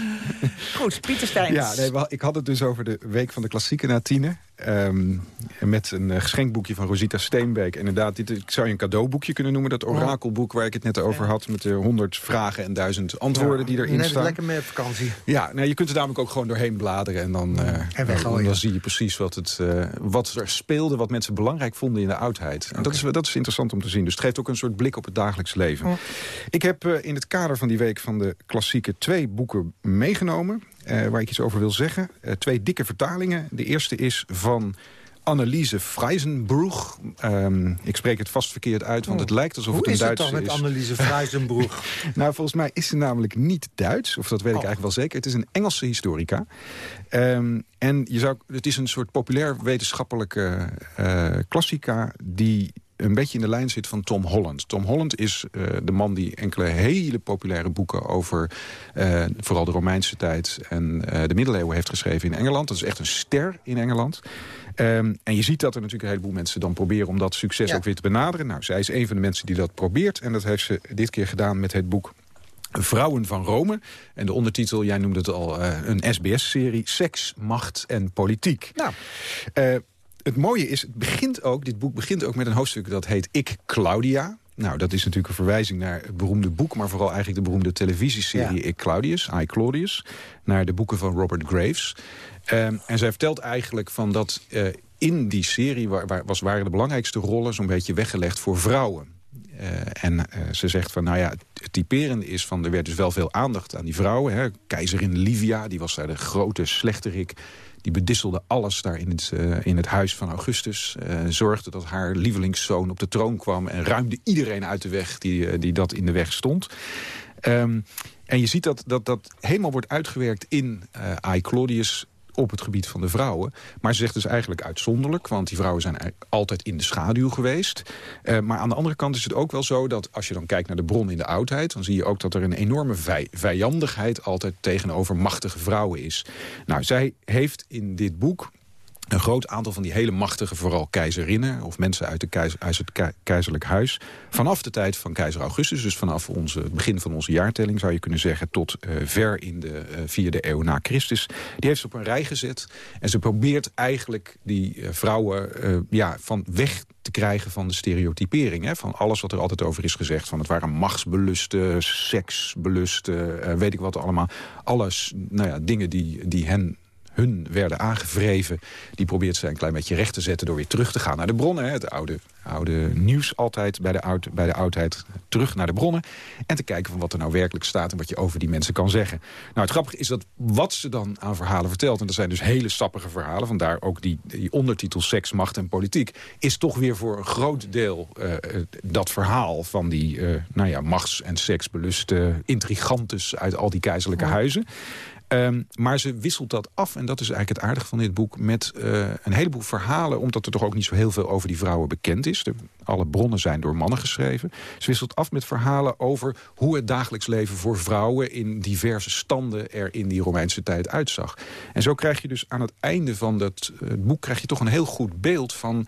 Speaker 7: Goed, Pieter Steins.
Speaker 6: Ja, nee, wel, ik had het dus over de Week van de Klassieken na tienen. Ehm, met een eh, geschenkboekje van Rosita Steenbeek. Inderdaad, dit ik zou je een cadeauboekje kunnen noemen. Dat orakelboek waar ik het net over had. Met de honderd vragen en duizend antwoorden die erin
Speaker 5: Het
Speaker 6: staan.
Speaker 5: lekker mee op vakantie.
Speaker 6: Ja, nou, je kunt er namelijk ook gewoon doorheen bladeren. En dan, eh, dan,
Speaker 5: weggooien.
Speaker 6: dan zie je precies wat, het, eh, wat er speelde. Wat mensen belangrijk vonden in de oudheid. En dat, is, dat is interessant om te zien. Dus het geeft ook een soort blik op het dagelijks leven. Ik heb eh, in het kader van die week van de klassieke twee boeken meegenomen. waar ik iets over wil zeggen. Twee dikke vertalingen. De eerste is van Anneliese Freisenbroeg. Ehm, ik spreek het vast verkeerd uit, want het lijkt alsof
Speaker 5: Hoe
Speaker 6: het een
Speaker 5: is het
Speaker 6: Duitse
Speaker 5: toch met
Speaker 6: is.
Speaker 5: Anneliese (laughs) Fruizenbroeg?
Speaker 6: Nou, volgens mij is ze namelijk niet Duits. Of dat weet ik
Speaker 5: Oh.
Speaker 6: eigenlijk wel zeker. Het is een Engelse historica. Ehm, en je zou, het is een soort populair wetenschappelijke eh klassica... die een beetje in de lijn zit van Tom Holland. Tom Holland is eh, de man die enkele hele populaire boeken... over eh, vooral de Romeinse tijd en eh, de middeleeuwen heeft geschreven in Engeland. Dat is echt een ster in Engeland. Ehm, en je ziet dat er natuurlijk een heleboel mensen dan proberen... om dat succes
Speaker 5: Ja.
Speaker 6: ook weer te benaderen. Nou, zij is een van de mensen die dat probeert. En dat heeft ze dit keer gedaan met het boek Vrouwen van Rome. En de ondertitel, jij noemde het al, een SBS-serie... Seks, macht en politiek.
Speaker 5: Nou.
Speaker 6: Het mooie is, het begint ook, dit boek begint ook met een hoofdstuk dat heet Ik, Claudia. Nou, dat is natuurlijk een verwijzing naar het beroemde boek... maar vooral eigenlijk de beroemde televisieserie
Speaker 5: Ja.
Speaker 6: Ik, Claudius, I, Claudius... naar de boeken van Robert Graves. Ehm, en zij vertelt eigenlijk van dat eh, in die serie... Waar, waar, was, waren de belangrijkste rollen zo'n beetje weggelegd voor vrouwen. Eh, en eh, ze zegt van, nou ja, het typerende is van... er werd dus wel veel aandacht aan die vrouwen. Hè. Keizerin Livia, die was daar de grote slechterik. Die bedisselde alles daar in het, eh, in het huis van Augustus. eh, zorgde dat haar lievelingszoon op de troon kwam... en ruimde iedereen uit de weg die, eh, die dat in de weg stond. Ehm, en je ziet dat, dat dat helemaal wordt uitgewerkt in eh I, Claudius op het gebied van de vrouwen. Maar ze zegt dus eigenlijk uitzonderlijk... want die vrouwen zijn eigenlijk altijd in de schaduw geweest. Eh, maar aan de andere kant is het ook wel zo dat... als je dan kijkt naar de bron in de oudheid... dan zie je ook dat er een enorme vij vijandigheid... altijd tegenover machtige vrouwen is. Nou, zij heeft in dit boek een groot aantal van die hele machtige, vooral keizerinnen... of mensen uit, de het ke- keizerlijk huis... vanaf de tijd van keizer Augustus, dus vanaf onze, het begin van onze jaartelling... zou je kunnen zeggen, tot eh, ver in de eh, vierde eeuw na Christus. Die heeft ze op een rij gezet. En ze probeert eigenlijk die eh, vrouwen ja, van weg te krijgen van de stereotypering. Hè? Van alles wat er altijd over is gezegd. Van het waren machtsbeluste, seksbeluste, eh, weet ik wat allemaal. Alles, nou ja, dingen die, die hen hun werden aangevreven... die probeert ze een klein beetje recht te zetten... door weer terug te gaan naar de bronnen. Hè. Het oude, oude nieuws altijd bij de, oud, bij de oudheid terug naar de bronnen... en te kijken van wat er nou werkelijk staat... en wat je over die mensen kan zeggen. Nou, het grappige is dat wat ze dan aan verhalen vertelt... en dat zijn dus hele sappige verhalen... vandaar ook die, die ondertitel Seks, Macht en Politiek... is toch weer voor een groot deel eh, eh, dat verhaal van die eh, nou ja, machts- en seksbeluste intrigantes... uit al die keizerlijke huizen... Ehm, maar ze wisselt dat af, en dat is eigenlijk het aardige van dit boek... met eh, een heleboel verhalen, omdat er toch ook niet zo heel veel over die vrouwen bekend is. De, alle bronnen zijn door mannen geschreven. Ze wisselt af met verhalen over hoe het dagelijks leven voor vrouwen... in diverse standen er in die Romeinse tijd uitzag. En zo krijg je dus aan het einde van dat eh, boek... krijg je toch een heel goed beeld van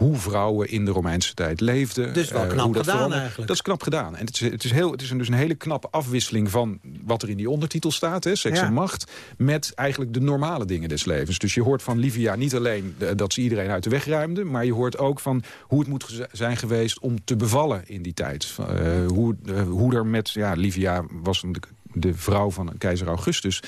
Speaker 6: hoe vrouwen in de Romeinse tijd leefden.
Speaker 5: Dus wel
Speaker 6: eh,
Speaker 5: knap gedaan
Speaker 6: veranderde.
Speaker 5: eigenlijk.
Speaker 6: Dat is knap gedaan. En het is, het is, heel, het is een, dus een hele knappe afwisseling van wat er in die ondertitel staat. Hè, seks
Speaker 5: Ja.
Speaker 6: en macht. Met eigenlijk de normale dingen des levens. Dus je hoort van Livia niet alleen eh, dat ze iedereen uit de weg ruimde. Maar je hoort ook van hoe het moet zijn geweest om te bevallen in die tijd. Eh, hoe, hoe er met... Ja, Livia was de vrouw van keizer Augustus.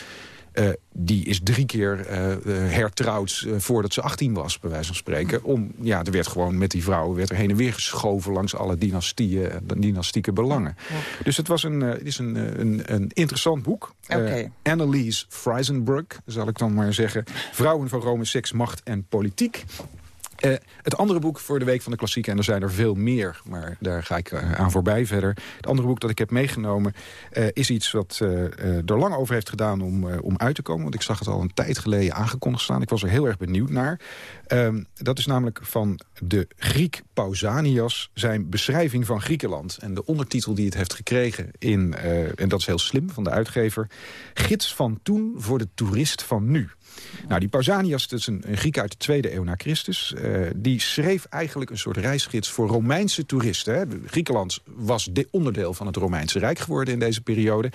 Speaker 6: Eh, die is drie keer eh, eh, hertrouwd voordat ze 18 was, bij wijze van spreken. Om, ja, er werd gewoon met die vrouwen werd er heen en weer geschoven langs alle dynastieën, dynastieke belangen. Dus het, was een, het is een, een, een interessant boek.
Speaker 7: Oké.
Speaker 6: Annelies Freisenbrug, zal ik dan maar zeggen. Vrouwen van Rome, seks, macht en politiek. Eh, het andere boek voor de Week van de Klassieken, en er zijn er veel meer, maar daar ga ik eh, aan voorbij verder. Het andere boek dat ik heb meegenomen eh, is iets wat er lang over heeft gedaan om, om uit te komen. Want ik zag het al een tijd geleden aangekondigd staan. Ik was er heel erg benieuwd naar. Ehm, dat is namelijk van de Griek Pausanias zijn beschrijving van Griekenland. En de ondertitel die het heeft gekregen in, en dat is heel slim van de uitgever... Gids van toen voor de toerist van nu. Nou, die Pausanias, dat is een, Griek uit de tweede eeuw na Christus... Uh, die schreef eigenlijk een soort reisgids voor Romeinse toeristen. Griekenland was de onderdeel van het Romeinse Rijk geworden in deze periode.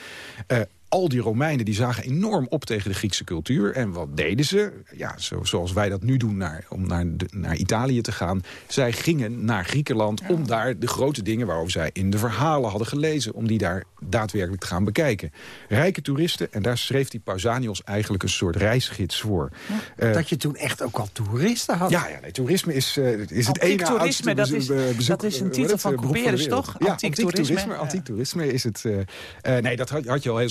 Speaker 6: Uh, al die Romeinen die zagen enorm op tegen de Griekse cultuur. En wat deden ze? Ja, zo, zoals wij dat nu doen naar, om naar, de, naar Italië te gaan. Zij gingen naar Griekenland om daar de grote dingen... waarover zij in de verhalen hadden gelezen... om die daar daadwerkelijk te gaan bekijken. Rijke toeristen, en daar schreef die Pausanios eigenlijk een soort reisgids voor.
Speaker 5: Ja, uh, dat je toen echt ook al toeristen had.
Speaker 6: Ja, ja nee, toerisme is, uh, is het ene
Speaker 7: toerisme, dat is, bezoek, dat is een titel van Couperus, toch?
Speaker 6: Ja, antiek toerisme. Antiek toerisme is het... Nee, dat had, had je al heel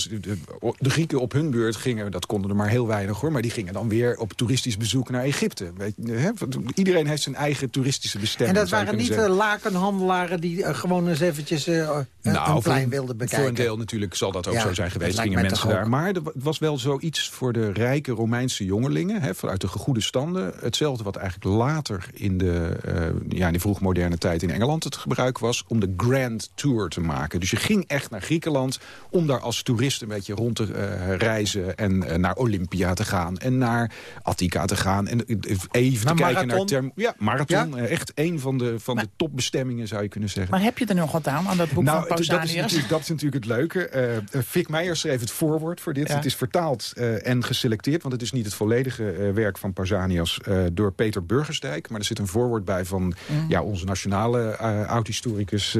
Speaker 6: de, Grieken op hun beurt gingen, dat konden er maar heel weinig hoor... maar die gingen dan weer op toeristisch bezoek naar Egypte. Weet je, hè? Iedereen heeft zijn eigen toeristische bestemming.
Speaker 5: En dat waren niet de lakenhandelaren die uh, gewoon eens eventjes uh, nou, een plein wilden bekijken?
Speaker 6: Voor een deel natuurlijk zal dat ook ja, zo zijn geweest, gingen mensen daar. Maar het was wel zoiets voor de rijke Romeinse jongelingen... Hè, vanuit de goede standen. Hetzelfde wat eigenlijk later in de, uh, ja, in de vroegmoderne tijd in Engeland het gebruik was... om de Grand Tour te maken. Dus je ging echt naar Griekenland om daar als toerist een beetje rond te uh, reizen... en uh, naar Olympia te gaan en naar Attica te gaan. En even
Speaker 5: naar
Speaker 6: te
Speaker 5: kijken
Speaker 6: naar... Term ja, marathon. Ja? echt een van de, van
Speaker 7: maar,
Speaker 6: de topbestemmingen zou je kunnen zeggen.
Speaker 7: Maar heb je er nog wat aan, aan dat boek
Speaker 6: nou,
Speaker 7: van Pausanias?
Speaker 6: Dat is, dat is natuurlijk het leuke. Uh, Fik Meijer schreef het voorwoord voor dit. Ja. Het is vertaald en geselecteerd, want het is niet het volledige werk van Pausanias... door Peter Burgersdijk. Maar er zit een voorwoord bij van mm. ja, onze nationale oud-historicus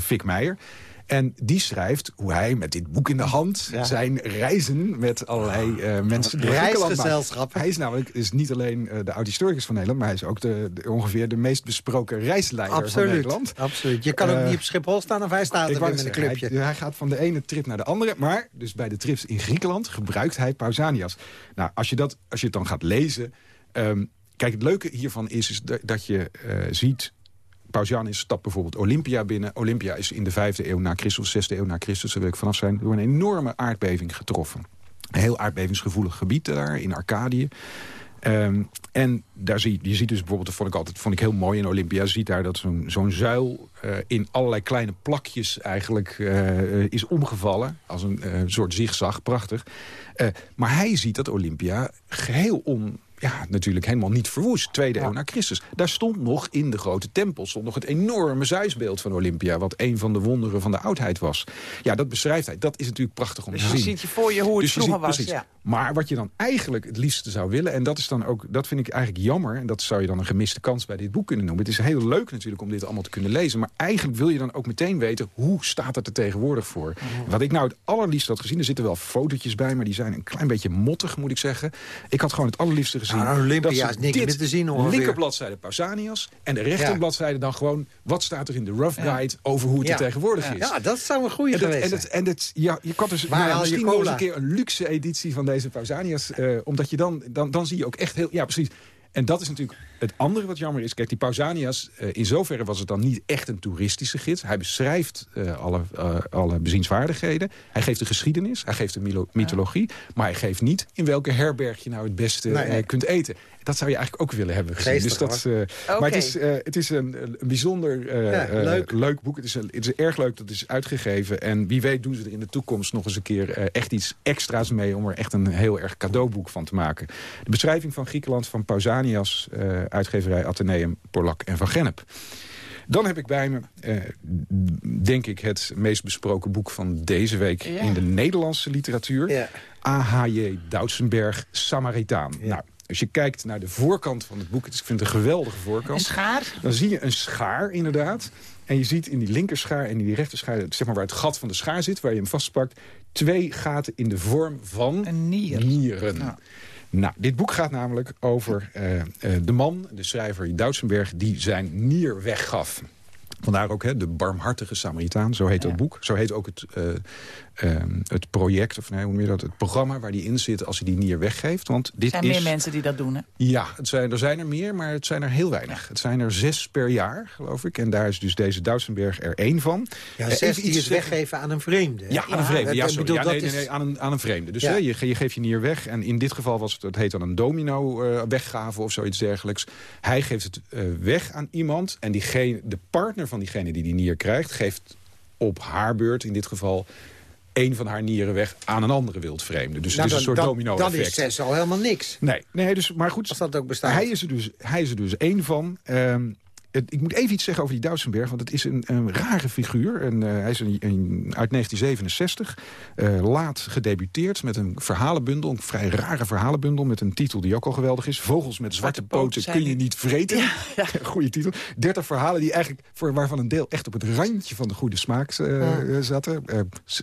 Speaker 6: Fik Meijer. En die schrijft hoe hij met dit boek in de hand... Ja. zijn reizen met allerlei uh, mensen
Speaker 5: Reisgezelschap.
Speaker 6: Hij is namelijk is niet alleen uh, de oud-historicus van Nederland... maar hij is ook de, de, ongeveer de meest besproken reisleider
Speaker 5: Absoluut.
Speaker 6: van Nederland.
Speaker 5: Absoluut. Je kan ook uh, niet op Schiphol staan of hij staat er in een clubje.
Speaker 6: Hij, hij, gaat van de ene trip naar de andere. Maar dus bij de trips in Griekenland gebruikt hij Pausanias. Nou, als je, dat, als je het dan gaat lezen... Um, kijk, het leuke hiervan is, is dat, dat je ziet Pausanias stapt bijvoorbeeld Olympia binnen. Olympia is in de vijfde eeuw na Christus, zesde eeuw na Christus, daar wil ik vanaf zijn, door een enorme aardbeving getroffen. Een heel aardbevingsgevoelig gebied daar in Arcadië. Um, en daar zie je ziet dus bijvoorbeeld, dat vond ik altijd vond ik heel mooi in Olympia, ziet daar dat zo'n zuil uh, in allerlei kleine plakjes eigenlijk uh, is omgevallen. Als een uh, soort zigzag, prachtig. maar hij ziet dat Olympia geheel on, ja, natuurlijk helemaal niet verwoest. Tweede ja. eeuw na Christus. Daar stond nog in de grote tempel stond nog het enorme Zeusbeeld van Olympia... wat een van de wonderen van de oudheid was. Ja, dat beschrijft hij. Dat is natuurlijk prachtig om
Speaker 7: dus
Speaker 6: te zien.
Speaker 7: Dus je ziet je voor je hoe het
Speaker 6: dus
Speaker 7: vroeger
Speaker 6: ziet,
Speaker 7: was. Ja.
Speaker 6: Maar wat je dan eigenlijk het liefste zou willen... en dat, is dan ook, dat vind ik eigenlijk jammer... en dat zou je dan een gemiste kans bij dit boek kunnen noemen. Het is heel leuk natuurlijk om dit allemaal te kunnen lezen... maar eigenlijk wil je dan ook meteen weten... hoe staat het er tegenwoordig voor? Oh. Wat ik nou het allerliefst had gezien... er zitten wel fotootjes bij, maar die zijn een klein beetje mottig, moet ik zeggen. Ik had gewoon het allerliefste gezien...
Speaker 5: Nou, Olympia is niks meer te zien ongeveer.
Speaker 6: linkerbladzijde Pausanias... en de rechterbladzijde dan gewoon... wat staat er in de Rough Guide ja. over hoe het
Speaker 5: ja.
Speaker 6: er tegenwoordig is.
Speaker 5: Ja, dat zou een goede geweest
Speaker 6: en het, en het, ja, Je kan dus
Speaker 5: Waar
Speaker 6: nou, misschien nog eens een keer een luxe editie van deze Pausanias... Uh, omdat je dan, dan, dan zie je ook echt heel... Ja, precies. En dat is natuurlijk het andere wat jammer is. Kijk, die Pausanias, uh, in zoverre was het dan niet echt een toeristische gids. Hij beschrijft uh, alle, uh, alle bezienswaardigheden. Hij geeft de geschiedenis, hij geeft de mythologie. Ja. Maar hij geeft niet in welke herberg je nou het beste nee, nee. kunt eten. Dat zou je eigenlijk ook willen hebben gezien.
Speaker 5: Geestig,
Speaker 6: dus dat, okay. Maar het is, het is een, een bijzonder ja, leuk. leuk. boek. Het is, een, het is erg leuk dat het is uitgegeven. En wie weet doen ze er in de toekomst nog eens een keer echt iets extra's mee... om er echt een heel erg cadeauboek van te maken. De beschrijving van Griekenland van Pausanias uitgeverij Atheneum, Polak en Van Gennep. Dan heb ik bij me, eh, denk ik, het meest besproken boek van deze week... Ja. in de Nederlandse literatuur. Ja. A.H.J. Doutsenberg, Samaritaan. Ja. Nou, als je kijkt naar de voorkant van het boek... ik vind het een geweldige voorkant.
Speaker 7: Een schaar?
Speaker 6: Dan zie je een schaar, inderdaad. En je ziet in die linkerschaar en in die rechterschaar... zeg maar waar het gat van de schaar zit, waar je hem vastpakt... twee gaten in de vorm van
Speaker 7: een nier.
Speaker 6: nieren. Nou, dit boek gaat namelijk over uh, uh, de man, de schrijver Doutsenberg... die zijn nier weggaf. Vandaar ook hè, de barmhartige Samaritaan, zo heet het boek. Zo heet ook het, uh, het project, of nee, hoe je dat, het programma waar die in zit als hij die nier weggeeft. Want dit
Speaker 7: er
Speaker 6: zijn
Speaker 7: meer mensen die dat doen, hè?
Speaker 6: Ja, het zijn, er zijn er meer, maar het zijn er heel weinig. Het zijn er zes per jaar, geloof ik. En daar is dus deze Duitsenberg er één van.
Speaker 5: Ja, eh, zes die het weggeven aan een vreemde.
Speaker 6: Ja, aan een vreemde. Ja, sorry. Ja, nee, nee, nee, aan, een, aan een vreemde. Dus hè, je, je geeft je nier weg. En in dit geval was het, het heet dan een domino uh, weggave of zoiets dergelijks. Hij geeft het uh, weg aan iemand. En diegene, de partner van diegene die die nier krijgt... geeft op haar beurt in dit geval een van haar nieren weg aan een andere wildvreemde. Dus
Speaker 5: nou,
Speaker 6: het is een soort domino-effect.
Speaker 5: Dan is zes al helemaal niks.
Speaker 6: Nee, nee dus, maar goed.
Speaker 5: Als dat ook bestaat.
Speaker 6: Hij is er dus, hij is er dus één van. Um, ik moet even iets zeggen over die Duitsenberg, want het is een, een rare figuur. En, uh, hij is een, een, uit 1967, uh, laat gedebuteerd met een verhalenbundel. Een vrij rare verhalenbundel met een titel die ook al geweldig is. Vogels met zwarte, poten kun je niet vreten. Ja, ja. (laughs) Goede titel. 30 verhalen die eigenlijk, voor, waarvan een deel echt op het randje van de goede smaak uh, ja. zaten.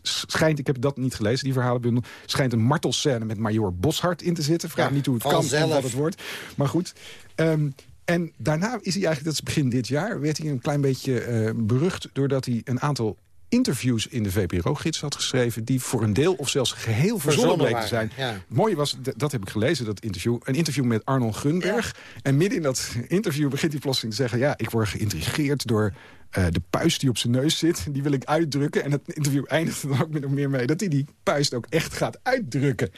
Speaker 6: schijnt, ik heb dat niet gelezen, die verhalenbundel. Schijnt een martelscène met Major Boshart in te zitten. Vraag niet hoe het kan en wat het wordt. Maar goed... Um, en daarna is hij eigenlijk, dat is begin dit jaar... werd hij een klein beetje uh, berucht doordat hij een aantal interviews in de VPRO-gids had geschreven... die voor een deel of zelfs geheel verzonnen bleken te zijn. Ja. Mooie was, dat heb ik gelezen, dat interview... een interview met Arnold Gunberg. Ja. En midden in dat interview begint hij plotseling te zeggen... ja, ik word geïntrigeerd door uh, de puist die op zijn neus zit, die wil ik uitdrukken. En het interview eindigt er dan ook nog meer mee... dat hij die puist ook echt gaat uitdrukken.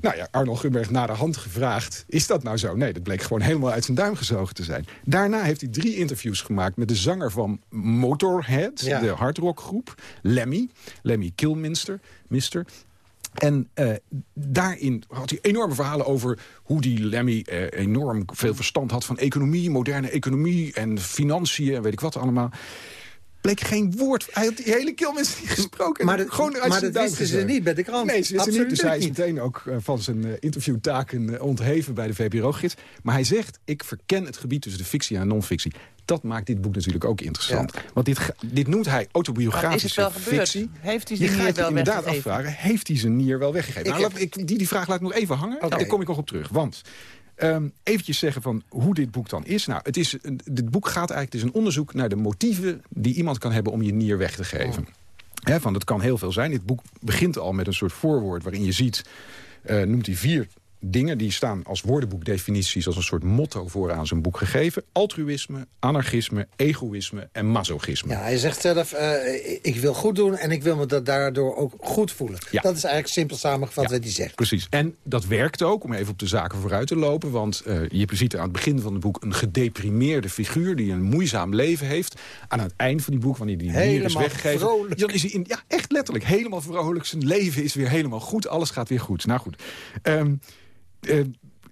Speaker 6: Nou ja, Arnold Gunberg na de hand gevraagd... is dat nou zo? Nee, dat bleek gewoon helemaal uit zijn duim gezogen te zijn. Daarna heeft hij drie interviews gemaakt met de zanger van Motorhead... Ja. de hardrockgroep, Lemmy, Lemmy Kilminster... Mister. En uh, daarin had hij enorme verhalen over hoe die Lemmy uh, enorm veel verstand had van economie, moderne economie en financiën en weet ik wat allemaal bleek geen woord. Hij had die hele keel mensen niet gesproken.
Speaker 5: Maar, de, Gewoon uit maar dat wisten ze niet bij de krant.
Speaker 6: Nee, ze wisten niet. Dus hij is meteen ook uh, van zijn interviewtaken ontheven bij de VPRO-gids. Maar hij zegt, ik verken het gebied tussen de fictie en non-fictie. Dat maakt dit boek natuurlijk ook interessant. Ja. Want dit, dit noemt hij autobiografische fictie.
Speaker 7: Heeft hij zijn nier wel
Speaker 6: inderdaad afvragen, heeft hij zijn nier wel weggegeven? Nou, heb... ik, die, die vraag laat ik nog even hangen. Okay. Daar kom ik nog op terug. Want Um, eventjes zeggen van hoe dit boek dan is. Nou, het is, dit boek gaat eigenlijk, het is een onderzoek naar de motieven... die iemand kan hebben om je nier weg te geven. Oh. van, dat kan heel veel zijn. Dit boek begint al met een soort voorwoord waarin je ziet... Uh, noemt hij vier dingen die staan als woordenboekdefinities... als een soort motto vooraan zijn boek gegeven. Altruïsme, anarchisme, egoïsme en masochisme.
Speaker 5: Ja, hij zegt zelf, uh, ik wil goed doen en ik wil me dat daardoor ook goed voelen. Ja. Dat is eigenlijk simpel samengevat ja, wat hij zegt.
Speaker 6: Precies. En dat werkt ook, om even op de zaken vooruit te lopen. Want uh, je ziet aan het begin van het boek een gedeprimeerde figuur... die een moeizaam leven heeft. Aan het eind van die boek, wanneer die nier is weggegeven...
Speaker 5: Vrolijk.
Speaker 6: Dan is hij in, ja, echt letterlijk helemaal vrolijk. Zijn leven is weer helemaal goed. Alles gaat weer goed. Nou goed. Um, uh,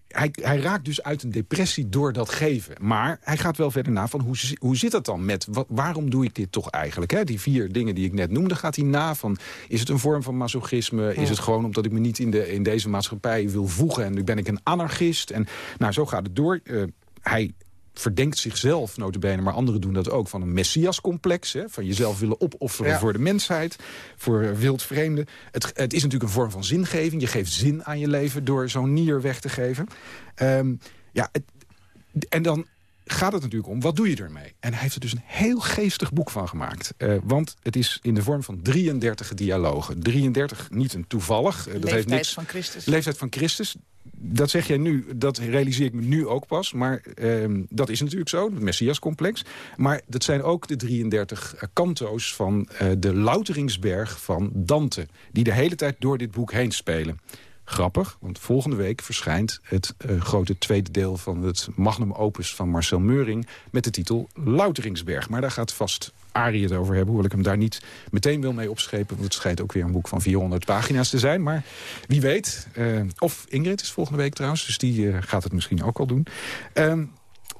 Speaker 6: hij, hij, raakt dus uit een depressie door dat geven. Maar hij gaat wel verder na van hoe, hoe zit dat dan met... Wat, waarom doe ik dit toch eigenlijk? Hè? Die vier dingen die ik net noemde, gaat hij na van... is het een vorm van masochisme? Ja. Is het gewoon omdat ik me niet in, de, in deze maatschappij wil voegen... en nu ben ik een anarchist? En nou, zo gaat het door. Uh, hij verdenkt zichzelf, notabene, maar anderen doen dat ook... van een messiascomplex, hè, van jezelf willen opofferen ja. voor de mensheid... voor wildvreemden. Het, het is natuurlijk een vorm van zingeving. Je geeft zin aan je leven door zo'n nier weg te geven. Um, ja, het, en dan gaat het natuurlijk om, wat doe je ermee? En hij heeft er dus een heel geestig boek van gemaakt. Uh, want het is in de vorm van 33 dialogen. 33, niet een toevallig.
Speaker 7: Uh, dat heeft niks, van Christus.
Speaker 6: Leeftijd van Christus dat zeg jij nu, dat realiseer ik me nu ook pas. Maar uh, dat is natuurlijk zo, het Messias-complex. Maar dat zijn ook de 33 kanto's van uh, de Louteringsberg van Dante... die de hele tijd door dit boek heen spelen. Grappig, want volgende week verschijnt het uh, grote tweede deel... van het magnum opus van Marcel Meuring met de titel Louteringsberg. Maar daar gaat vast Arie het over hebben. Hoewel ik hem daar niet meteen wil mee opschepen. Want het schijnt ook weer een boek van 400 pagina's te zijn. Maar wie weet. Uh, of Ingrid is volgende week trouwens. Dus die uh, gaat het misschien ook al doen. Uh,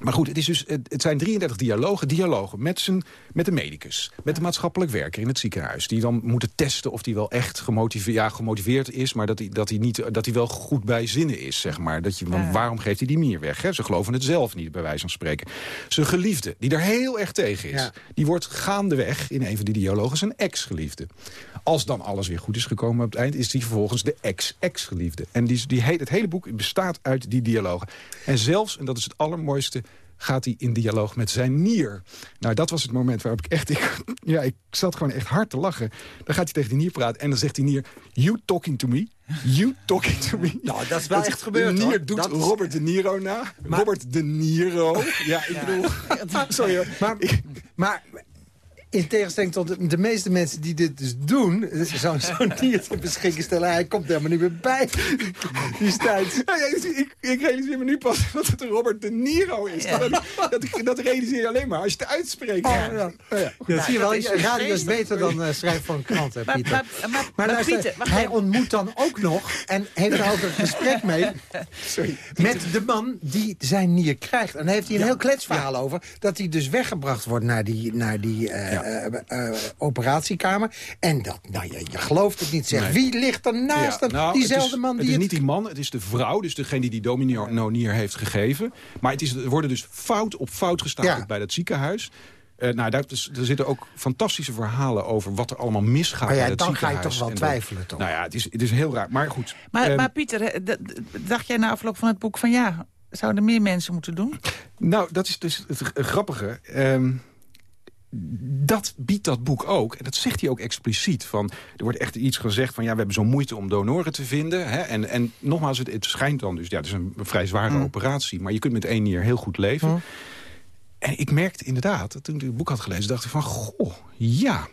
Speaker 6: maar goed, het, is dus, het zijn 33 dialogen. Dialogen met, zijn, met de medicus, met de maatschappelijk werker in het ziekenhuis. Die dan moeten testen of hij wel echt gemotiveerd, ja, gemotiveerd is... maar dat hij, dat, hij niet, dat wel goed bij zinnen is, zeg maar. Dat je, want waarom geeft hij die mier weg? Hè? Ze geloven het zelf niet, bij wijze van spreken. Zijn geliefde, die daar heel erg tegen is... Ja. die wordt gaandeweg in een van die dialogen zijn ex-geliefde. Als dan alles weer goed is gekomen op het eind... is die vervolgens de ex-ex-geliefde. En die, die, het hele boek bestaat uit die dialogen. En zelfs, en dat is het allermooiste gaat hij in dialoog met zijn nier. Nou, dat was het moment waarop ik echt... Ik, ja, ik zat gewoon echt hard te lachen. Dan gaat hij tegen die nier praten en dan zegt die nier... You talking to me? You talking to me?
Speaker 5: Nou, dat is wel echt gebeurd,
Speaker 6: De nier doet Robert De Niro na. Robert De Niro. Ja, ik bedoel... (laughs) Sorry
Speaker 5: Maar, maar in tegenstelling tot de, meeste mensen die dit dus doen... zo'n (laughs) zo nier te beschikken stellen... hij komt helemaal niet meer bij die tijd.
Speaker 6: Ja, ik, ik, realiseer me nu pas (laughs) dat het Robert De Niro is. Dat, dat, dat, realiseer je alleen maar als je het uitspreekt. Oh, ja.
Speaker 5: Oh, ja. ja. zie je wel, radio is beter dan uh, schrijven voor een krant, hè, Pieter. Maar, maar, maar, maar luister, hij ontmoet dan ook nog... en heeft er ook een (laughs) gesprek mee... Sorry. met de man die zijn nier krijgt. En daar heeft hij een heel kletsverhaal over... dat hij dus weggebracht wordt naar die... Naar die uh, uh, operatiekamer. En dat, nou, je, je gelooft het niet, zeg. Wie ligt er naast hem? Nou, Diezelfde man die
Speaker 6: het is niet die man, het is de vrouw. Dus degene die die dominonier heeft gegeven. Maar het is, er worden dus fout op fout gestaan bij dat ziekenhuis. Uh, nou, daar, dus, er zitten ook fantastische verhalen over wat er allemaal misgaat
Speaker 5: maar ja, dan
Speaker 6: ga
Speaker 5: je toch wel twijfelen, toch?
Speaker 6: Nou ja, het is, het is heel raar. Maar goed.
Speaker 7: Maar, um, maar Pieter, dacht jij na afloop van het boek van... ja, zouden meer mensen moeten doen?
Speaker 6: Nou, dat is dus het grappige. Um, dat biedt dat boek ook. En dat zegt hij ook expliciet. Van, er wordt echt iets gezegd van... ja, we hebben zo'n moeite om donoren te vinden. Hè? En, en nogmaals, het, het schijnt dan dus... ja, het is een vrij zware mm. operatie... maar je kunt met één nier heel goed leven. Mm. En ik merkte inderdaad, toen ik het boek had gelezen... dacht ik van, goh, ja...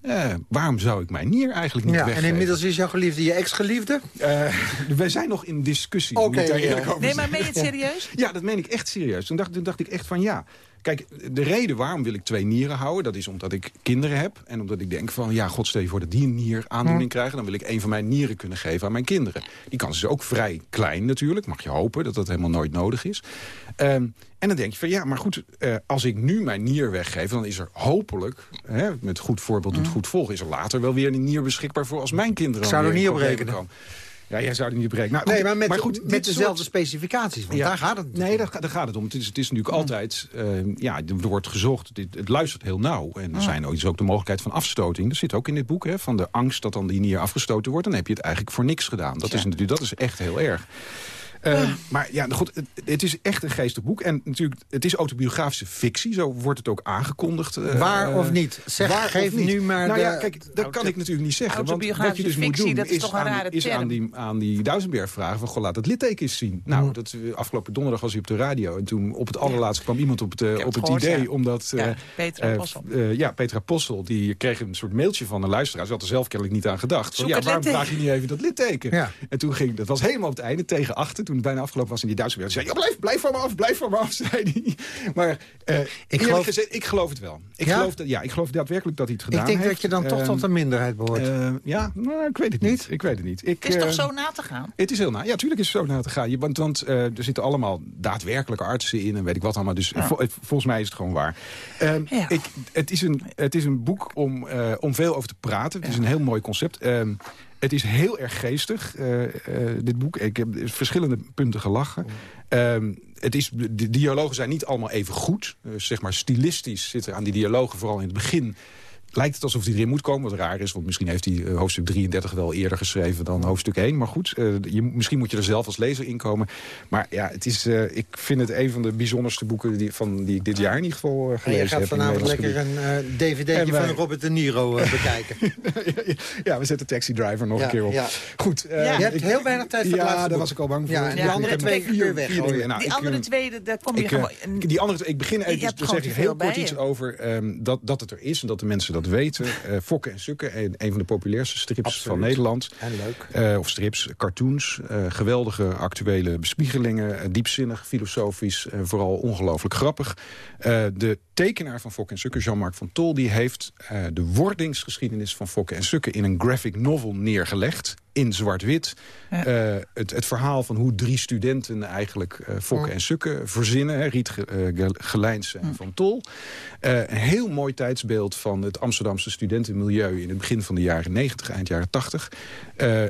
Speaker 6: Eh, waarom zou ik mijn nier eigenlijk niet ja, weggeven?
Speaker 5: En inmiddels is jouw geliefde je ex-geliefde? Uh,
Speaker 6: wij zijn nog in discussie.
Speaker 5: Oké. Okay,
Speaker 7: nee, maar meen je het serieus?
Speaker 6: Ja, dat meen ik echt serieus. Toen dacht, toen dacht ik echt van ja... Kijk, de reden waarom wil ik twee nieren houden... dat is omdat ik kinderen heb. En omdat ik denk van, ja, god, stel je voor dat die een nier aandoening krijgen... dan wil ik een van mijn nieren kunnen geven aan mijn kinderen. Die kans is ook vrij klein natuurlijk. Mag je hopen dat dat helemaal nooit nodig is. Um, en dan denk je van, ja, maar goed, uh, als ik nu mijn nier weggeef... dan is er hopelijk, hè, met goed voorbeeld doet goed volgen... is er later wel weer een nier beschikbaar voor als mijn kinderen... Ik
Speaker 5: zou er niet op rekenen.
Speaker 6: Komen. Ja, jij zou het niet bereiken.
Speaker 5: Nou, nee, maar met, maar goed, met dezelfde specificaties. Want daar gaat het
Speaker 6: Nee, daar, daar, gaat het om. Het is, het is natuurlijk altijd... Uh, ja, er wordt gezocht. Het, het luistert heel nauw. En er ah. zijn ook, is ook de mogelijkheid van afstoting. Dat zit ook in dit boek. Hè, van de angst dat dan die nier afgestoten wordt. Dan heb je het eigenlijk voor niks gedaan. Dat, is, natuurlijk, dat is echt heel erg. Uh, maar ja, goed, het, het, is echt een geestig boek. En natuurlijk, het is autobiografische fictie. Zo wordt het ook aangekondigd.
Speaker 5: Uh, waar of niet? Zeg, waar geef niet. nu maar
Speaker 6: Nou ja, kijk, dat kan ik natuurlijk niet zeggen. Want wat je dus moet doen, is, is, aan, is aan, die, aan die Duisenberg vragen... van, goh, laat het litteken eens zien. Nou, mm. dat, eh, afgelopen donderdag was hij op de radio. En toen op het allerlaatste kwam iemand op het, op het idee... omdat...
Speaker 7: Ja, Petra Possel.
Speaker 6: ja, Petra Possel, die kreeg een soort mailtje van een luisteraar. Ze had er zelf kennelijk niet aan gedacht. Van, ja, waarom vraag je niet even dat litteken? En toen ging, dat was helemaal op het einde, tegen achter... toen het bijna afgelopen was in die Duitse wereld. zei, ja, blijf, blijf van me af, blijf van me af, (laughs) zei hij. Maar uh, ik, geloof... Gezegd, ik geloof het wel. Ik, ja? geloof dat, ja, ik geloof daadwerkelijk dat hij het gedaan
Speaker 5: heeft. Ik denk
Speaker 6: dat
Speaker 5: je dan toch ehm, tot een minderheid behoort. Uh,
Speaker 6: ja, nou, ik weet het niet. Ik weet het niet. Ik,
Speaker 7: het is toch zo na te gaan?
Speaker 6: Het is heel na. Ja, natuurlijk is het zo na te gaan. Je, want want er zitten allemaal daadwerkelijke artsen in en weet ik wat allemaal. Dus volgens mij is het gewoon waar. Um, ik, het, is een, het is een boek om, om veel over te praten. Het is een heel mooi concept. Um, het is heel erg geestig, uh, uh, dit boek. Ik heb verschillende punten gelachen. Um, het is, de dialogen zijn niet allemaal even goed. Uh, zeg maar stilistisch zitten aan die dialogen vooral in het begin lijkt het alsof hij erin moet komen. Wat raar is, want misschien heeft hij uh, hoofdstuk 33 wel eerder geschreven dan hoofdstuk 1. Maar goed, uh, je, misschien moet je er zelf als lezer in komen. Maar ja, het is, uh, ik vind het een van de bijzonderste boeken die, van, die ik dit jaar in ieder geval gelezen heb. En je
Speaker 5: gaat vanavond lekker een dvd'tje van Robert De Niro (laughs) bekijken.
Speaker 6: ja, we zetten Taxi Driver nog een keer op. Ja. Goed.
Speaker 5: je hebt heel weinig tijd voor
Speaker 6: Ja, daar was ik al bang voor.
Speaker 5: Ja, die andere twee keer weg.
Speaker 7: Nou, die andere twee, daar kom je gewoon...
Speaker 6: Die andere, ik begin even, dus zeg ik heel kort iets over ehm, dat het er is en dat de mensen dat weten. Uh, Fokke en Sukke, een, een van de populairste strips van Nederland.
Speaker 5: En leuk.
Speaker 6: Uh, of strips, cartoons. Uh, geweldige actuele bespiegelingen. diepzinnig, filosofisch, vooral ongelooflijk grappig. de tekenaar van Fokke en Sukke, Jean-Marc van Tol... die heeft de wordingsgeschiedenis van Fokke en Sukke... in een graphic novel neergelegd in zwart-wit. Ja. Uh, het, het, verhaal van hoe drie studenten eigenlijk uh, Fokke en Sukke verzinnen. Hè, Riet uh, Gelijns en Van Tol. een heel mooi tijdsbeeld van het Amsterdamse studentenmilieu... in het begin van de jaren 90, eind jaren 80.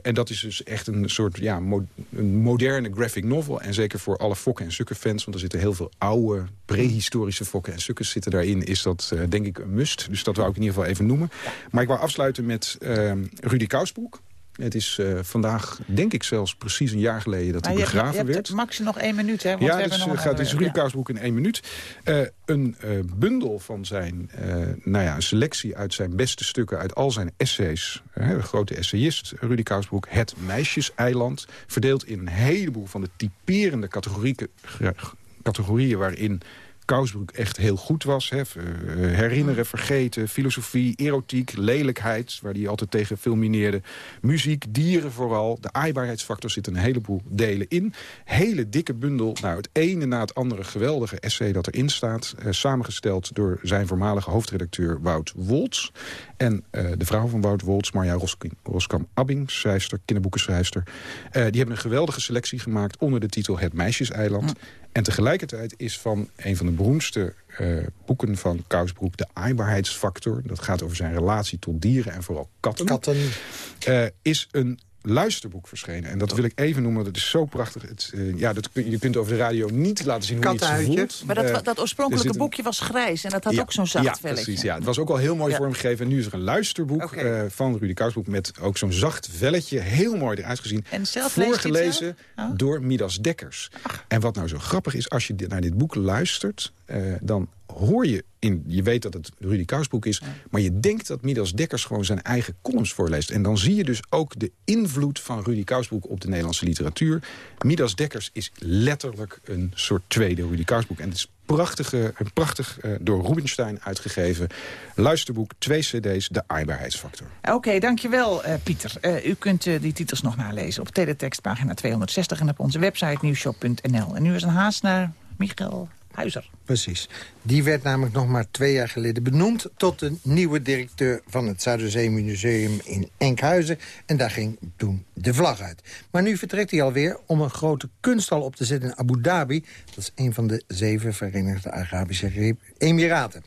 Speaker 6: en dat is dus echt een soort ja, mo een moderne graphic novel. En zeker voor alle Fokke en Sukke fans... want er zitten heel veel oude, prehistorische Fokke en Sukkes zitten daarin... is dat denk ik een must. Dus dat wou ik in ieder geval even noemen. Maar ik wou afsluiten met Rudy Kousbroek. Het is uh, vandaag, denk ik zelfs, precies een jaar geleden dat hij begraven
Speaker 7: je hebt,
Speaker 6: werd.
Speaker 7: Max nog één minuut, hè? Want
Speaker 6: ja,
Speaker 7: we
Speaker 6: dus,
Speaker 7: hebben nog
Speaker 6: gaat dus Rudy Kousbroek in één minuut. Uh, een uh, bundel van zijn, nou ja, een selectie uit zijn beste stukken... uit al zijn essays, een grote essayist Rudy Kousbroek... Het Meisjeseiland, verdeeld in een heleboel van de typerende categorieën... waarin Kousbroek echt heel goed was. Hè. Herinneren, vergeten, filosofie, erotiek, lelijkheid... waar hij altijd tegen filmineerde. Muziek, dieren vooral. De aaibaarheidsfactor zit een heleboel delen in. Hele dikke bundel. Nou, het ene na het andere geweldige essay dat erin staat. Eh, samengesteld door zijn voormalige hoofdredacteur Wout Wolts. En uh, de vrouw van Wout Wolts, Marja Roskam-Abbing, schrijfster, kinderboekenschrijfster. Uh, die hebben een geweldige selectie gemaakt onder de titel Het Meisjeseiland. En tegelijkertijd is van een van de beroemdste uh, boeken van Kousbroek... de aaibaarheidsfactor, dat gaat over zijn relatie tot dieren en vooral katten...
Speaker 5: katten.
Speaker 6: Uh, is een luisterboek verschenen. En dat wil ik even noemen, dat is zo prachtig. Het, uh, ja, dat, je kunt over de radio niet laten zien hoe je het voelt.
Speaker 7: Maar dat, dat oorspronkelijke een... boekje was grijs en dat had
Speaker 6: ja,
Speaker 7: ook zo'n zacht
Speaker 6: ja,
Speaker 7: velletje.
Speaker 6: Precies, ja, het was ook al heel mooi ja. vormgegeven. En nu is er een luisterboek okay. uh, van Rudy Kousbroek... met ook zo'n zacht velletje, heel mooi eruit gezien.
Speaker 7: En zelf
Speaker 6: Voorgelezen
Speaker 7: oh.
Speaker 6: door Midas Dekkers. Ach. En wat nou zo grappig is, als je naar dit boek luistert... Uh, dan hoor je, in, je weet dat het Rudy Kousboek is... Ja. maar je denkt dat Midas Dekkers gewoon zijn eigen columns voorleest. En dan zie je dus ook de invloed van Rudy Kousboek op de Nederlandse literatuur. Midas Dekkers is letterlijk een soort tweede Rudy Kousboek. En het is prachtige, een prachtig uh, door Rubinstein uitgegeven luisterboek, twee cd's, De Aaibaarheidsfactor.
Speaker 7: Oké, okay, dankjewel uh, Pieter. Uh, u kunt die titels nog nalezen op teletext pagina 260 en op onze website nieuwshop.nl. En nu is een haast naar Michael
Speaker 5: Precies. Die werd namelijk nog maar twee jaar geleden benoemd... tot de nieuwe directeur van het Zuiderzeemuseum in Enkhuizen. En daar ging toen de vlag uit. Maar nu vertrekt hij alweer om een grote kunsthal op te zetten in Abu Dhabi. Dat is een van de zeven Verenigde Arabische Emiraten.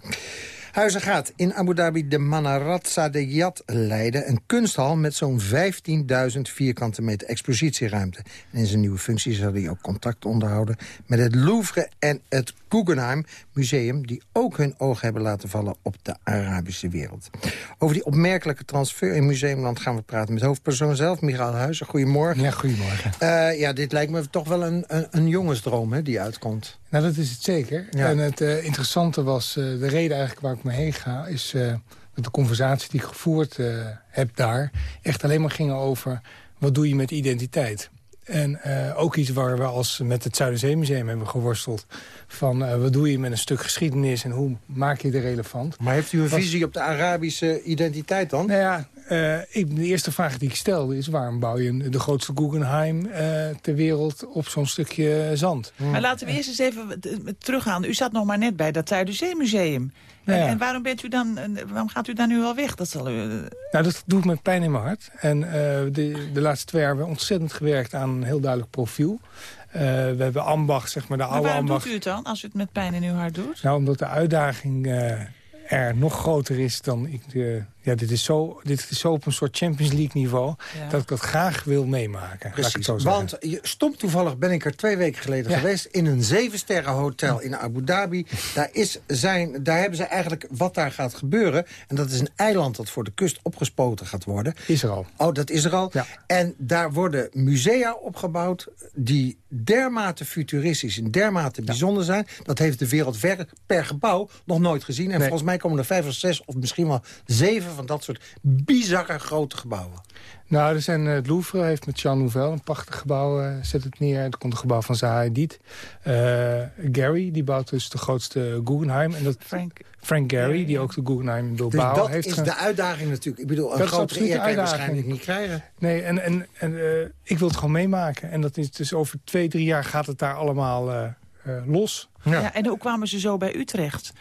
Speaker 5: Huizen gaat in Abu Dhabi de Manarat Sadeyat leiden. Een kunsthal met zo'n 15.000 vierkante meter expositieruimte. En in zijn nieuwe functie zal hij ook contact onderhouden... met het Louvre en het Guggenheim Museum... die ook hun oog hebben laten vallen op de Arabische wereld. Over die opmerkelijke transfer in Museumland gaan we praten... met hoofdpersoon zelf, Michael Huizen. Goedemorgen.
Speaker 10: Ja, goedemorgen.
Speaker 5: Uh, ja, dit lijkt me toch wel een, een, een jongensdroom hè, die uitkomt.
Speaker 10: Nou, dat is het zeker. Ja. En het uh, interessante was, uh, de reden eigenlijk waar ik me heen ga... is uh, dat de conversatie die ik gevoerd heb daar... echt alleen maar gingen over, wat doe je met identiteit? En ook iets waar we als met het Zuiderzeemuseum hebben geworsteld... van wat doe je met een stuk geschiedenis en hoe maak je het relevant?
Speaker 5: Maar heeft u een was... visie op de Arabische identiteit dan?
Speaker 10: Nou ja, uh, ik, de eerste vraag die ik stelde is... waarom bouw je de grootste Guggenheim uh, ter wereld op zo'n stukje zand?
Speaker 7: Hmm. Maar laten we eerst eens even teruggaan. U zat nog maar net bij dat Zuiderzeemuseum. Nou ja. en, en, waarom, bent u dan, waarom gaat u dan nu al weg? Dat, zal u, uh...
Speaker 10: nou, dat doet me pijn in mijn hart. En de, de laatste twee jaar hebben we ontzettend gewerkt aan een heel duidelijk profiel. we hebben ambacht, zeg maar de
Speaker 7: maar
Speaker 10: oude
Speaker 7: waarom
Speaker 10: ambacht.
Speaker 7: doet u het dan, als u het met pijn in uw hart doet?
Speaker 10: Nou, omdat de uitdaging er nog groter is dan ik... Ja, dit is, zo, dit is zo op een soort Champions League niveau... Ja. dat ik dat graag wil meemaken.
Speaker 5: Precies,
Speaker 10: zo
Speaker 5: want je, stom toevallig ben ik er twee weken geleden ja. geweest... in een zevensterren hotel in Abu Dhabi. Daar, is zijn, daar hebben ze eigenlijk wat daar gaat gebeuren. En dat is een eiland dat voor de kust opgespoten gaat worden.
Speaker 10: Is er al.
Speaker 5: Oh, dat is er al.
Speaker 10: Ja.
Speaker 5: En daar worden musea opgebouwd die dermate futuristisch en dermate bijzonder zijn. Dat heeft de wereld ver, per gebouw nog nooit gezien. En nee. volgens mij komen er vijf of zes of misschien wel zeven van dat soort bizarre grote gebouwen.
Speaker 10: Nou, er zijn, het Louvre heeft met Jean Nouvel een prachtig gebouw, uh, zet het neer. Er komt een gebouw van Zaha Hadid. Uh, Gary, die bouwt dus de grootste Guggenheim. En dat,
Speaker 7: Frank,
Speaker 10: Frank Gary, die ook de Guggenheim in Bilbao
Speaker 5: dus dat
Speaker 10: heeft.
Speaker 5: is de uitdaging natuurlijk. Ik bedoel, een
Speaker 10: dat
Speaker 5: grotere eer kan je waarschijnlijk niet krijgen.
Speaker 10: Nee, en, en, en uh, ik wil het gewoon meemaken. En dat is dus over twee, drie jaar gaat het daar allemaal uh, los.
Speaker 7: Ja. ja. en hoe kwamen ze zo bij Utrecht?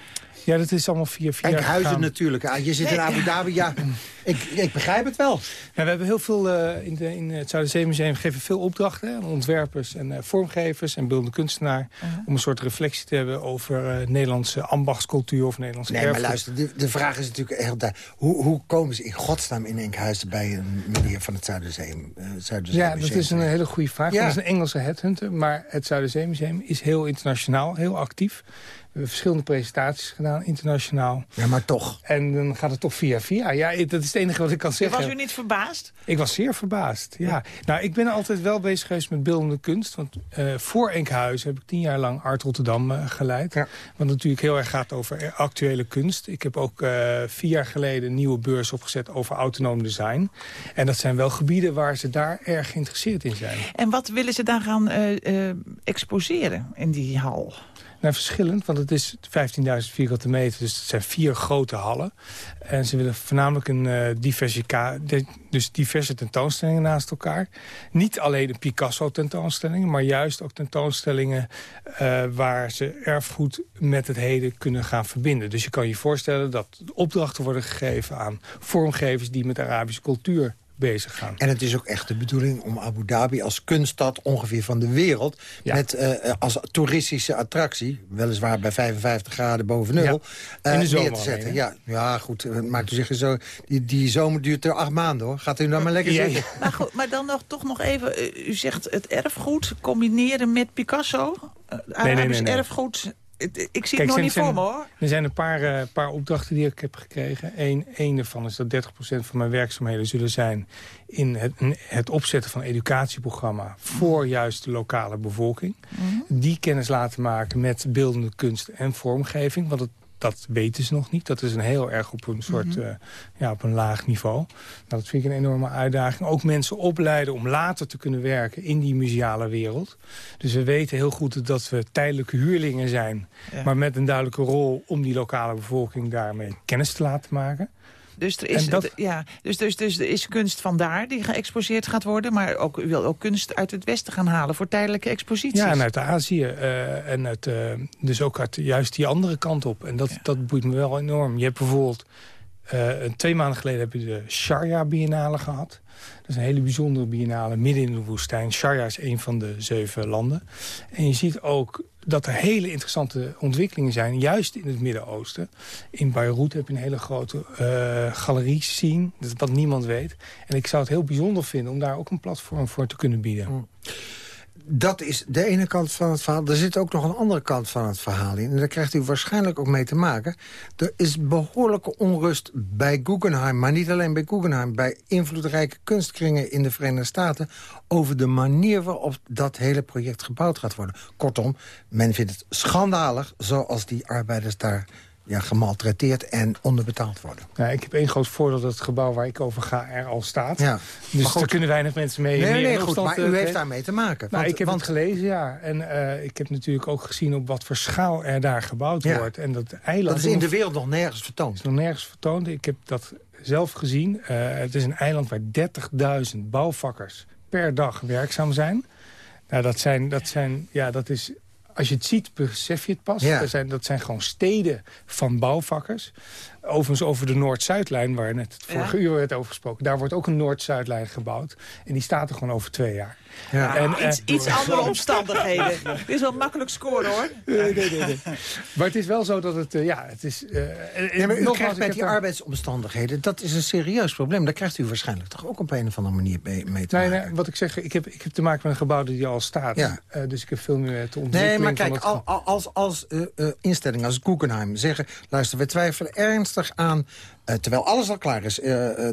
Speaker 10: Ja, dat is allemaal vier, vier
Speaker 5: jaar huizen natuurlijk. Je zit nee. in Abu Dhabi, ja, (laughs) ik, ik begrijp het wel.
Speaker 10: Ja, we hebben heel veel, uh, in, de, in het Zuiderzeemuseum geven veel opdrachten aan ontwerpers en uh, vormgevers en beeldende kunstenaar. Uh -huh. Om een soort reflectie te hebben over uh, Nederlandse ambachtscultuur of Nederlandse
Speaker 5: Nee,
Speaker 10: erfgoed.
Speaker 5: maar luister, de, de vraag is natuurlijk heel duidelijk. Hoe, hoe komen ze in godsnaam in Enkhuizen bij een meneer van het Zuiderzeemuseum? Zuiderzeemuseum
Speaker 10: ja, dat is een hele goede vraag. Ja. Dat is een Engelse headhunter, maar het Zuiderzeemuseum is heel internationaal, heel actief. hebben verschillende presentaties gedaan, internationaal.
Speaker 5: Ja, maar toch.
Speaker 10: En dan gaat het toch via via. Ja, dat is het enige wat ik kan zeggen.
Speaker 7: Was u niet verbaasd?
Speaker 10: Ik was zeer verbaasd, ja. Nou, ik ben altijd wel bezig geweest met beeldende kunst. Want uh, voor Enkhuizen heb ik tien jaar lang Art Rotterdam uh, geleid. Ja. Wat natuurlijk heel erg gaat over actuele kunst. Ik heb ook uh, vier jaar geleden een nieuwe beurs opgezet over autonoom design. En dat zijn wel gebieden waar ze daar erg geïnteresseerd in zijn.
Speaker 7: En wat willen ze dan gaan exposeren in die hal?
Speaker 10: Nou, verschillend, want het is 15.000 vierkante meter. Dus het zijn vier grote hallen. En ze willen voornamelijk een uh, diverse, dus diverse tentoonstellingen naast elkaar. Niet alleen de Picasso-tentoonstellingen, maar juist ook tentoonstellingen... Uh, waar ze erfgoed met het heden kunnen gaan verbinden. Dus je kan je voorstellen dat opdrachten worden gegeven aan vormgevers... die met Arabische cultuur bezig gaan.
Speaker 5: En het is ook echt de bedoeling om Abu Dhabi als kunststad ongeveer van de wereld... met uh, als toeristische attractie, weliswaar bij 55 graden boven nul...
Speaker 10: Ja. In de zomer te
Speaker 5: zetten. ja, ja, goed, maakt u zich zo... Die, die zomer duurt er acht maanden, hoor. Gaat u dan maar lekker zitten.
Speaker 7: Maar, goed, maar dan nog, toch nog even, u zegt het erfgoed combineren met Picasso... Arabisch nee, nee, nee, erfgoed ik zie het nog niet voor me, hoor.
Speaker 10: Er zijn een paar, uh, paar opdrachten die ik heb gekregen. Eén daarvan is dat 30% van mijn werkzaamheden zullen zijn... in het, het opzetten van een educatieprogramma... voor juist de lokale bevolking. Mhm. Die kennis laten maken met beeldende kunst en vormgeving. Want het dat weten ze nog niet. Dat is een heel erg op een soort mhm. eh, ja, op een laag niveau. Nou, dat vind ik een enorme uitdaging. Ook mensen opleiden om later te kunnen werken in die museale wereld. Dus we weten heel goed dat we tijdelijke huurlingen zijn. Maar met een duidelijke rol om die lokale bevolking daarmee kennis te laten maken.
Speaker 7: Dus er, is, ja, dus, dus, dus er is kunst vandaar die geëxposeerd gaat worden... maar ook, u wil ook kunst uit het Westen gaan halen voor tijdelijke exposities.
Speaker 10: Ja, en uit Azië. Uh, en uit, uh, dus ook uit juist die andere kant op. En dat, dat boeit me wel enorm. Je hebt bijvoorbeeld... Uh, twee maanden geleden heb je de Sharjah Biennale gehad. Dat is een hele bijzondere biennale midden in de woestijn. Sharjah is een van de zeven landen. En je ziet ook dat er hele interessante ontwikkelingen zijn, juist in het Midden-Oosten. In Beirut heb je een hele grote uh, galerie zien, wat niemand weet. En ik zou het heel bijzonder vinden om daar ook een platform voor te kunnen bieden. Mm
Speaker 5: dat is de ene kant van het verhaal. Er zit ook nog een andere kant van het verhaal in. En daar krijgt u waarschijnlijk ook mee te maken. Er is behoorlijke onrust bij Guggenheim. Maar niet alleen bij Guggenheim. Bij invloedrijke kunstkringen in de Verenigde Staten... over de manier waarop dat hele project gebouwd gaat worden. Kortom, men vindt het schandalig zoals die arbeiders daar ja, gemaltreteerd en onderbetaald worden.
Speaker 10: Ja, ik heb één groot voordeel dat het gebouw waar ik over ga er al staat. Ja. Dus er kunnen weinig mensen mee.
Speaker 5: Nee, nee, goed, maar u eh, heeft daarmee te maken.
Speaker 10: Nou, ik heb het gelezen, ja. En uh, ik heb natuurlijk ook gezien op wat voor schaal er daar gebouwd wordt. En dat eiland...
Speaker 5: Dat is in de wereld nog nergens vertoond.
Speaker 10: is nog nergens vertoond. Ik heb dat zelf gezien. Uh, het is een eiland waar 30.000 bouwvakkers per dag werkzaam zijn. Nou, dat zijn, dat zijn, ja, dat is als je het ziet, besef je het pas. Dat, zijn, dat zijn gewoon steden van bouwvakkers. Overigens over de Noord-Zuidlijn, waar net het vorige uur werd over gesproken. Daar wordt ook een Noord-Zuidlijn gebouwd. En die staat er gewoon over twee jaar.
Speaker 7: Ja. En, iets, uh, iets andere (laughs) omstandigheden. Dit is wel makkelijk scoren, hoor.
Speaker 10: Nee, nee, nee, Maar het is wel zo dat het... Uh, ja, het is... Uh,
Speaker 5: ja, maar u krijgt met die arbeidsomstandigheden... dat is een serieus probleem. Daar krijgt u waarschijnlijk toch ook op een of andere manier mee, te
Speaker 10: nee,
Speaker 5: maken.
Speaker 10: Nee, wat ik zeg, ik heb, ik heb te maken met een gebouw die al staat. Ja. dus ik heb veel meer te ontwikkelen.
Speaker 5: Nee, maar kijk, als, als instelling, als Guggenheim zeggen... luister, we twijfelen ernstig aan uh, terwijl alles al klaar is. Uh,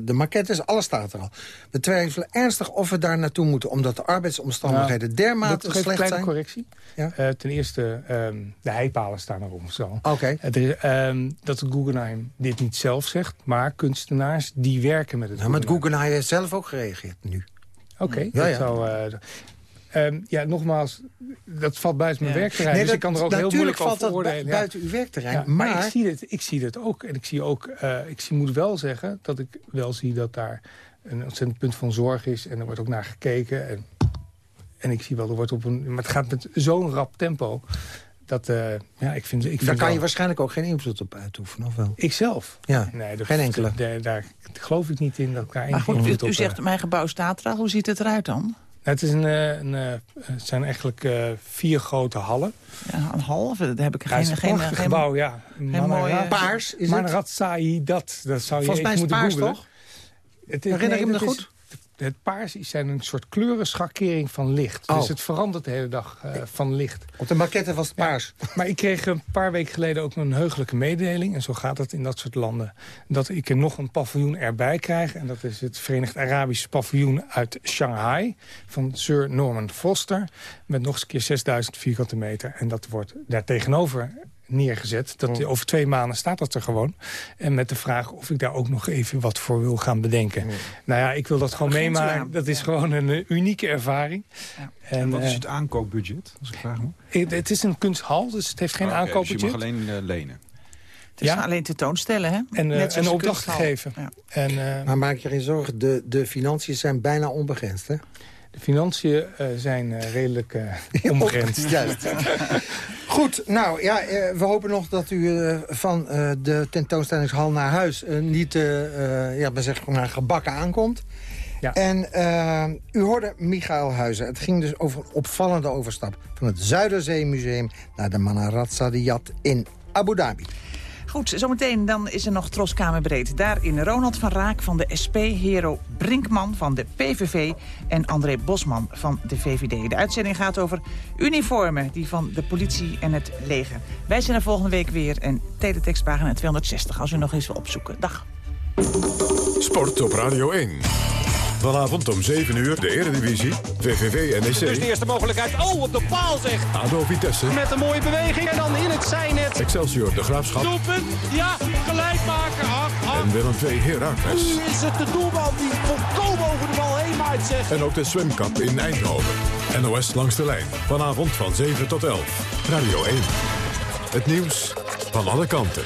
Speaker 5: de maquette is, alles staat er al. We twijfelen ernstig of we daar naartoe moeten... omdat de arbeidsomstandigheden nou, dermate slecht zijn.
Speaker 10: een kleine correctie. Ja? ten eerste, um, de heipalen staan erop. Oké.
Speaker 5: Okay.
Speaker 10: Um, dat Guggenheim dit niet zelf zegt... maar kunstenaars die werken met het
Speaker 5: nou, Maar Guggenheim heeft zelf ook gereageerd nu.
Speaker 10: Oké, okay, ja, ja. Um, ja, nogmaals, dat valt buiten mijn werkterrein. Nee, dus ik kan er ook heel moeilijk over oordelen.
Speaker 5: buiten uw werkterrein.
Speaker 10: Ja, maar... maar, ik, zie het, ik zie het ook. En ik zie ook, uh, ik zie, moet wel zeggen dat ik wel zie dat daar een ontzettend punt van zorg is. En er wordt ook naar gekeken. En, en ik zie wel, er wordt op een. Maar het gaat met zo'n rap tempo. Dat, uh, ja, ik vind, ik vind
Speaker 5: daar kan je waarschijnlijk ook geen invloed op uitoefenen, of wel?
Speaker 10: Ikzelf?
Speaker 5: Ja, nee, geen enkele.
Speaker 10: Daar, daar, geloof ik niet in dat ik daar
Speaker 7: maar goed, u, u zegt, mijn gebouw staat er al. Hoe ziet het eruit dan?
Speaker 10: Het, is een, eh, een, een, eh, het zijn eigenlijk uh, vier grote hallen.
Speaker 7: Ja, een halve? Daar heb ik geen...
Speaker 10: Ja,
Speaker 7: geen,
Speaker 10: geen gebouw, ja.
Speaker 5: Geen mooie... Paars is
Speaker 10: Manaratsai, dat, dat zou je
Speaker 5: Volgens mij is
Speaker 10: moeten
Speaker 5: paars,
Speaker 10: googlen.
Speaker 5: toch? Het, Herinner nee, je me goed?
Speaker 10: Het paars zijn een soort kleurenschakering van licht.
Speaker 5: Oh.
Speaker 10: Dus het verandert de hele dag uh, van licht.
Speaker 5: Op de maquette was het paars.
Speaker 10: Ja, maar ik kreeg een paar weken geleden ook een heugelijke mededeling... en zo gaat het in dat soort landen... dat ik er nog een paviljoen erbij krijg. En dat is het Verenigd Arabisch paviljoen uit Shanghai... van Sir Norman Foster, met nog eens een keer 6000 vierkante meter. En dat wordt daar tegenover neergezet. Dat,
Speaker 5: Mm.
Speaker 10: Over twee maanden staat dat er gewoon. En met de vraag of ik daar ook nog even wat voor wil gaan bedenken. Nou ja, ik wil dat gewoon meemaken. Dat is gewoon een uh, unieke ervaring.
Speaker 6: Ja. En, en, wat is het aankoopbudget, als ik vraag me?
Speaker 10: Het, het is een kunsthal, dus het heeft geen
Speaker 6: oh, okay,
Speaker 10: aankoopbudget.
Speaker 6: Dus je mag alleen uh, lenen?
Speaker 7: Het is ja. alleen tentoonstellen, hè?
Speaker 10: En, uh, en opdracht geven.
Speaker 7: Ja.
Speaker 10: En, uh,
Speaker 5: maar maak je geen zorgen, de, de financiën zijn bijna onbegrensd, hè?
Speaker 10: De financiën uh, zijn uh, redelijk (laughs) uh, onbegrensd.
Speaker 5: Juist. (laughs) Goed, nou ja, we hopen nog dat u van de tentoonstellingshal naar huis... niet ja, maar zeg maar gebakken aankomt. Ja. En u hoorde Michael Huizen. Het ging dus over een opvallende overstap... van het Zuiderzeemuseum naar de Manarat Sadiyat in Abu Dhabi.
Speaker 7: Goed, zometeen dan is er nog Troskamerbreed. Daarin Ronald van Raak van de SP, Hero Brinkman van de PVV... en André Bosman van de VVD. De uitzending gaat over uniformen, die van de politie en het leger. Wij zijn er volgende week weer en teletextpagina 260... als u nog eens wil opzoeken. Dag.
Speaker 11: Sport op Radio 1. Vanavond om 7 uur de Eredivisie, VVV NEC.
Speaker 12: Dus de eerste mogelijkheid. Oh, op de paal zeg.
Speaker 11: ADO Vitesse.
Speaker 12: Met een mooie beweging en dan in het zijnet.
Speaker 11: Excelsior de Graafschap.
Speaker 12: Doelpunt, ja, gelijkmaker. Ach, ach.
Speaker 11: En Willem II Heracles.
Speaker 12: Nu is het de doelman die volkomen over de bal heen maait zeg.
Speaker 11: En ook de zwemkap in Eindhoven. NOS langs de lijn. Vanavond van 7 tot 11. Radio 1. Het nieuws van alle kanten.